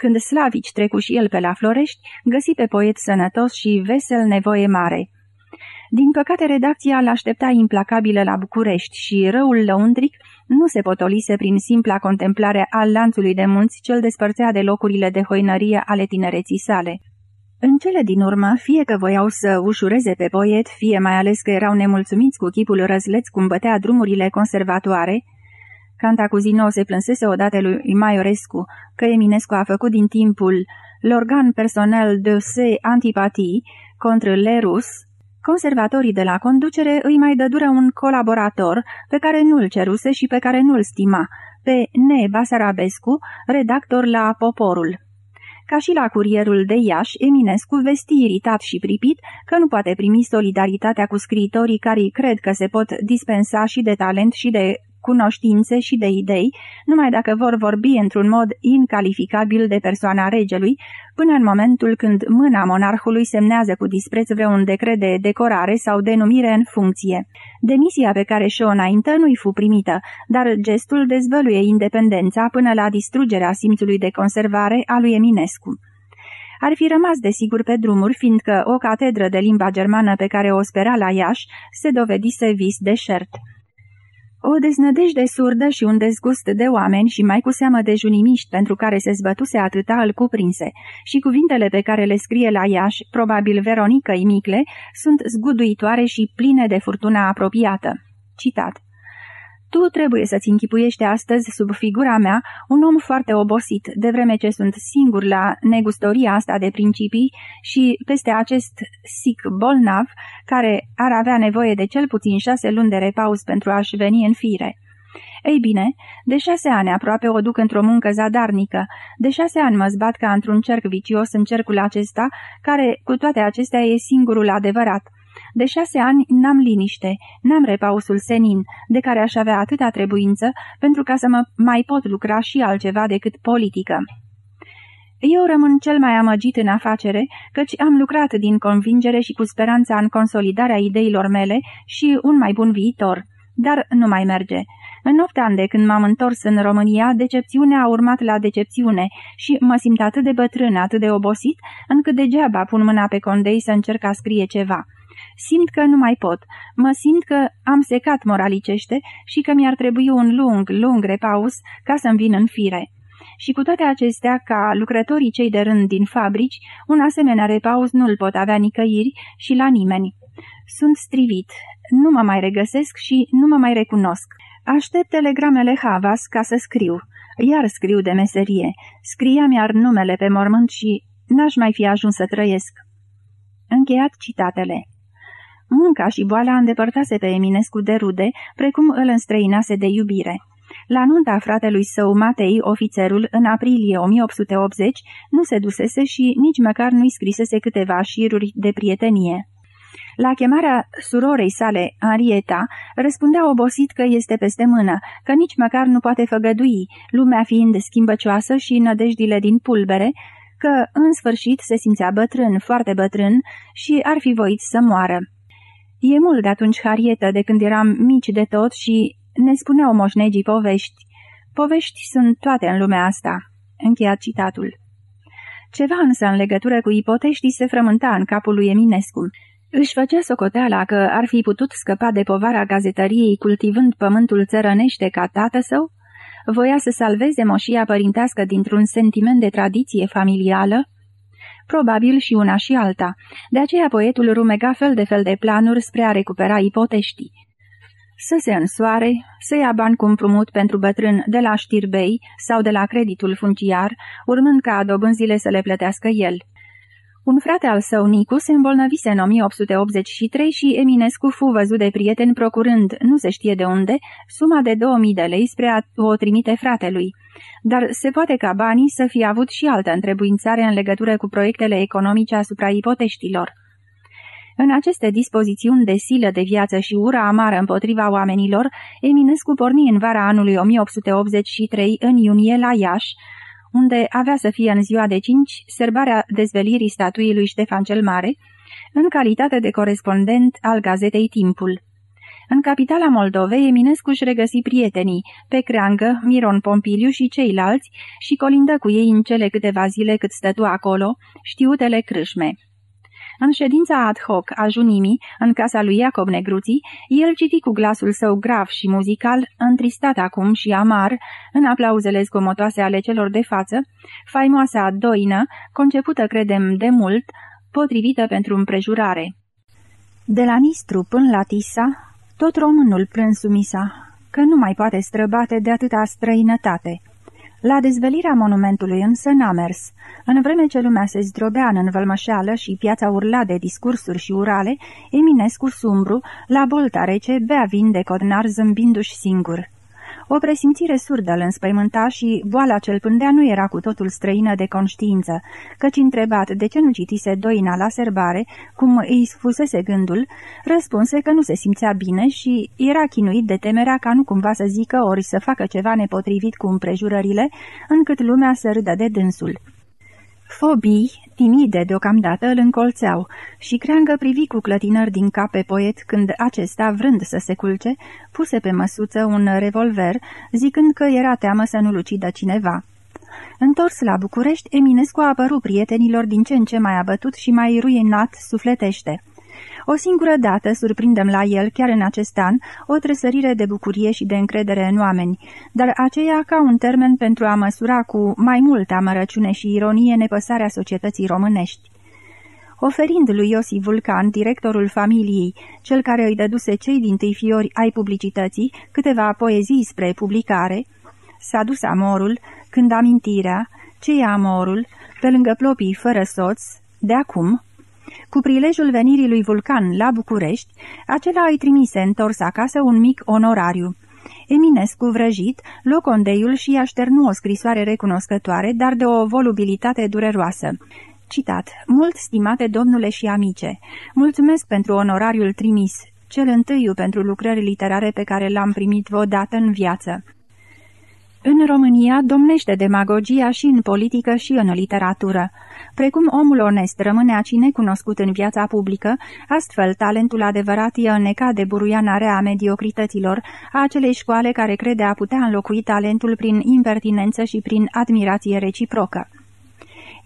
Când Slavici trecu și el pe la Florești, găsi pe poet sănătos și vesel nevoie mare. Din păcate, redacția l-aștepta implacabilă la București și răul lăuntric nu se potolise prin simpla contemplare al lanțului de munți cel despărțea de locurile de hoinărie ale tinereții sale. În cele din urmă, fie că voiau să ușureze pe poet, fie mai ales că erau nemulțumiți cu chipul răzleț cum bătea drumurile conservatoare, Cantacuzino se plânsese odată lui Maiorescu că Eminescu a făcut din timpul l'organ personal de se antipatii contra Lerus, conservatorii de la conducere îi mai dădură un colaborator pe care nu-l ceruse și pe care nu-l stima, pe Ne Basarabescu, redactor la Poporul. Ca și la curierul de Iași, Eminescu vesti iritat și pripit că nu poate primi solidaritatea cu scriitorii care cred că se pot dispensa și de talent și de cunoștințe și de idei, numai dacă vor vorbi într-un mod incalificabil de persoana regelui, până în momentul când mâna monarhului semnează cu dispreț vreun decret de decorare sau denumire în funcție. Demisia pe care și-o înaintă nu-i fu primită, dar gestul dezvăluie independența până la distrugerea simțului de conservare a lui Eminescu ar fi rămas desigur pe drumuri, fiindcă o catedră de limba germană pe care o spera la Iași se dovedise vis deșert. O deznădejde surdă și un dezgust de oameni și mai cu seamă de junimiști pentru care se zbătuse atâta îl cuprinse și cuvintele pe care le scrie la Iași, probabil Veronica Imicle, sunt zguduitoare și pline de furtuna apropiată. Citat tu trebuie să-ți închipuiești astăzi, sub figura mea, un om foarte obosit, de vreme ce sunt singur la negustoria asta de principii și peste acest sic bolnav, care ar avea nevoie de cel puțin șase luni de repaus pentru a-și veni în fire. Ei bine, de șase ani aproape o duc într-o muncă zadarnică, de șase ani mă zbat ca într-un cerc vicios în cercul acesta, care, cu toate acestea, e singurul adevărat – de șase ani n-am liniște, n-am repausul senin, de care aș avea atâta trebuință pentru ca să mă mai pot lucra și altceva decât politică. Eu rămân cel mai amăgit în afacere, căci am lucrat din convingere și cu speranța în consolidarea ideilor mele și un mai bun viitor. Dar nu mai merge. În opt ani de când m-am întors în România, decepțiunea a urmat la decepțiune și mă simt atât de bătrân, atât de obosit, încât degeaba pun mâna pe condei să încerc a scrie ceva. Simt că nu mai pot. Mă simt că am secat moralicește și că mi-ar trebui un lung, lung repaus ca să-mi vin în fire. Și cu toate acestea, ca lucrătorii cei de rând din fabrici, un asemenea repaus nu-l pot avea nicăieri și la nimeni. Sunt strivit, nu mă mai regăsesc și nu mă mai recunosc. Aștept telegramele Havas ca să scriu. Iar scriu de meserie. Scria mi-ar numele pe mormânt și n-aș mai fi ajuns să trăiesc. Încheiat citatele. Munca și boala îndepărtase pe Eminescu de rude, precum îl înstrăinase de iubire. La nunta fratelui său Matei, ofițerul, în aprilie 1880, nu se dusese și nici măcar nu-i scrisese câteva șiruri de prietenie. La chemarea surorei sale, Arieta, răspundea obosit că este peste mână, că nici măcar nu poate făgădui, lumea fiind schimbăcioasă și nădejdile din pulbere, că în sfârșit se simțea bătrân, foarte bătrân și ar fi voit să moară. E mult de atunci, Harietă, de când eram mici de tot și ne spuneau moșnegii povești. Povești sunt toate în lumea asta. Încheiat citatul. Ceva însă în legătură cu ipoteștii se frământa în capul lui Eminescu. Își făcea socoteala că ar fi putut scăpa de povara gazetăriei cultivând pământul țărănește ca tată său? Voia să salveze moșia părintească dintr-un sentiment de tradiție familială? Probabil și una și alta. De aceea poetul rumega fel de fel de planuri spre a recupera ipoteștii. Să se însoare, să ia bani cu împrumut pentru bătrân de la știrbei sau de la creditul funciar, urmând ca dobânzile să le plătească el. Un frate al său, Nicu, se îmbolnăvise în 1883 și Eminescu fu văzut de prieten procurând, nu se știe de unde, suma de 2000 de lei spre a o trimite fratelui. Dar se poate ca banii să fie avut și altă întrebuințare în legătură cu proiectele economice asupra ipoteștilor. În aceste dispozițiuni de silă de viață și ura amară împotriva oamenilor, Eminescu porni în vara anului 1883 în iunie la Iași, unde avea să fie în ziua de 5 serbarea dezvelirii statuii lui Ștefan cel Mare, în calitate de corespondent al gazetei Timpul. În capitala Moldovei, Eminescu își regăsi prietenii, pe creangă, Miron Pompiliu și ceilalți, și colindă cu ei în cele câteva zile cât stătu acolo, știutele crâșme. În ședința ad hoc a junimii, în casa lui Iacob Negruții, el citi cu glasul său grav și muzical, întristat acum și amar, în aplauzele zgomotoase ale celor de față, faimoasa doină, concepută, credem, de mult, potrivită pentru împrejurare. De la Nistru până la Tisa, tot românul plâns sumisa, că nu mai poate străbate de atâta străinătate. La dezvelirea monumentului însă n-a mers. În vreme ce lumea se zdrobea în învălmășeală și piața urla de discursuri și urale, Eminescu sumbru, la bolta rece, bea vin de codnar zâmbindu-și singur. O presimțire surdă îl înspăimânta și boala ce-l pândea nu era cu totul străină de conștiință, căci întrebat de ce nu citise doina la serbare, cum îi fusese gândul, răspunse că nu se simțea bine și era chinuit de temerea ca nu cumva să zică ori să facă ceva nepotrivit cu împrejurările, încât lumea să râdă de dânsul. Fobii, timide deocamdată, îl încolțeau și creangă privi cu clătinări din cap pe poet când acesta, vrând să se culce, puse pe măsuță un revolver, zicând că era teamă să nu-l ucidă cineva. Întors la București, Eminescu a apărut prietenilor din ce în ce mai abătut și mai ruinat sufletește. O singură dată surprindem la el, chiar în acest an, o tresărire de bucurie și de încredere în oameni, dar aceea ca un termen pentru a măsura cu mai multă amărăciune și ironie nepăsarea societății românești. Oferind lui Iosif Vulcan, directorul familiei, cel care îi dăduse cei din tâi fiori ai publicității, câteva poezii spre publicare, s-a dus amorul, când amintirea, ce e amorul, pe lângă plopii fără soț, de acum, cu prilejul venirii lui Vulcan la București, acela îi trimise întors acasă un mic onorariu. Eminescu, vrăjit, locondeiul și așternu o scrisoare recunoscătoare, dar de o volubilitate dureroasă. Citat. Mult stimate domnule și amice, mulțumesc pentru onorariul trimis, cel întâiu pentru lucrări literare pe care l-am primit vodată în viață. În România domnește demagogia și în politică și în literatură. Precum omul onest rămâne aci necunoscut în viața publică, astfel talentul adevărat e înnecat de buruiana rea a mediocrităților, a acelei școale care crede a putea înlocui talentul prin impertinență și prin admirație reciprocă.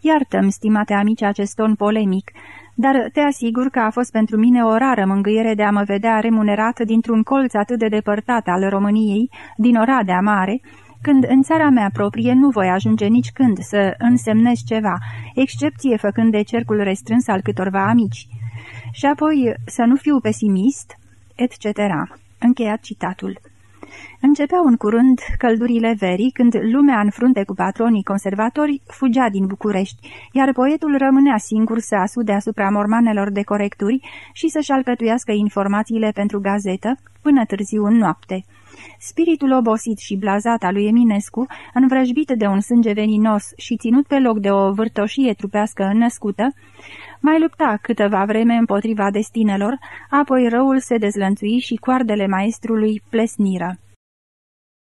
Iartă-mi, stimate amici, acest ton polemic, dar te asigur că a fost pentru mine o rară mângâiere de a mă vedea remunerat dintr-un colț atât de depărtat al României, din Oradea Mare, când în țara mea proprie nu voi ajunge nici când să însemnez ceva, excepție făcând de cercul restrâns al câtorva amici. Și apoi să nu fiu pesimist, etc. Încheiat citatul. Începeau în curând căldurile verii, când lumea în frunte cu patronii conservatori fugea din București, iar poetul rămânea singur să asude asupra mormanelor de corecturi și să-și alcătuiască informațiile pentru gazetă până târziu în noapte. Spiritul obosit și blazat al lui Eminescu, învrăjbit de un sânge veninos și ținut pe loc de o vârtoșie trupească născută, mai lupta câteva vreme împotriva destinelor, apoi răul se dezlănțui și coardele maestrului plesniră.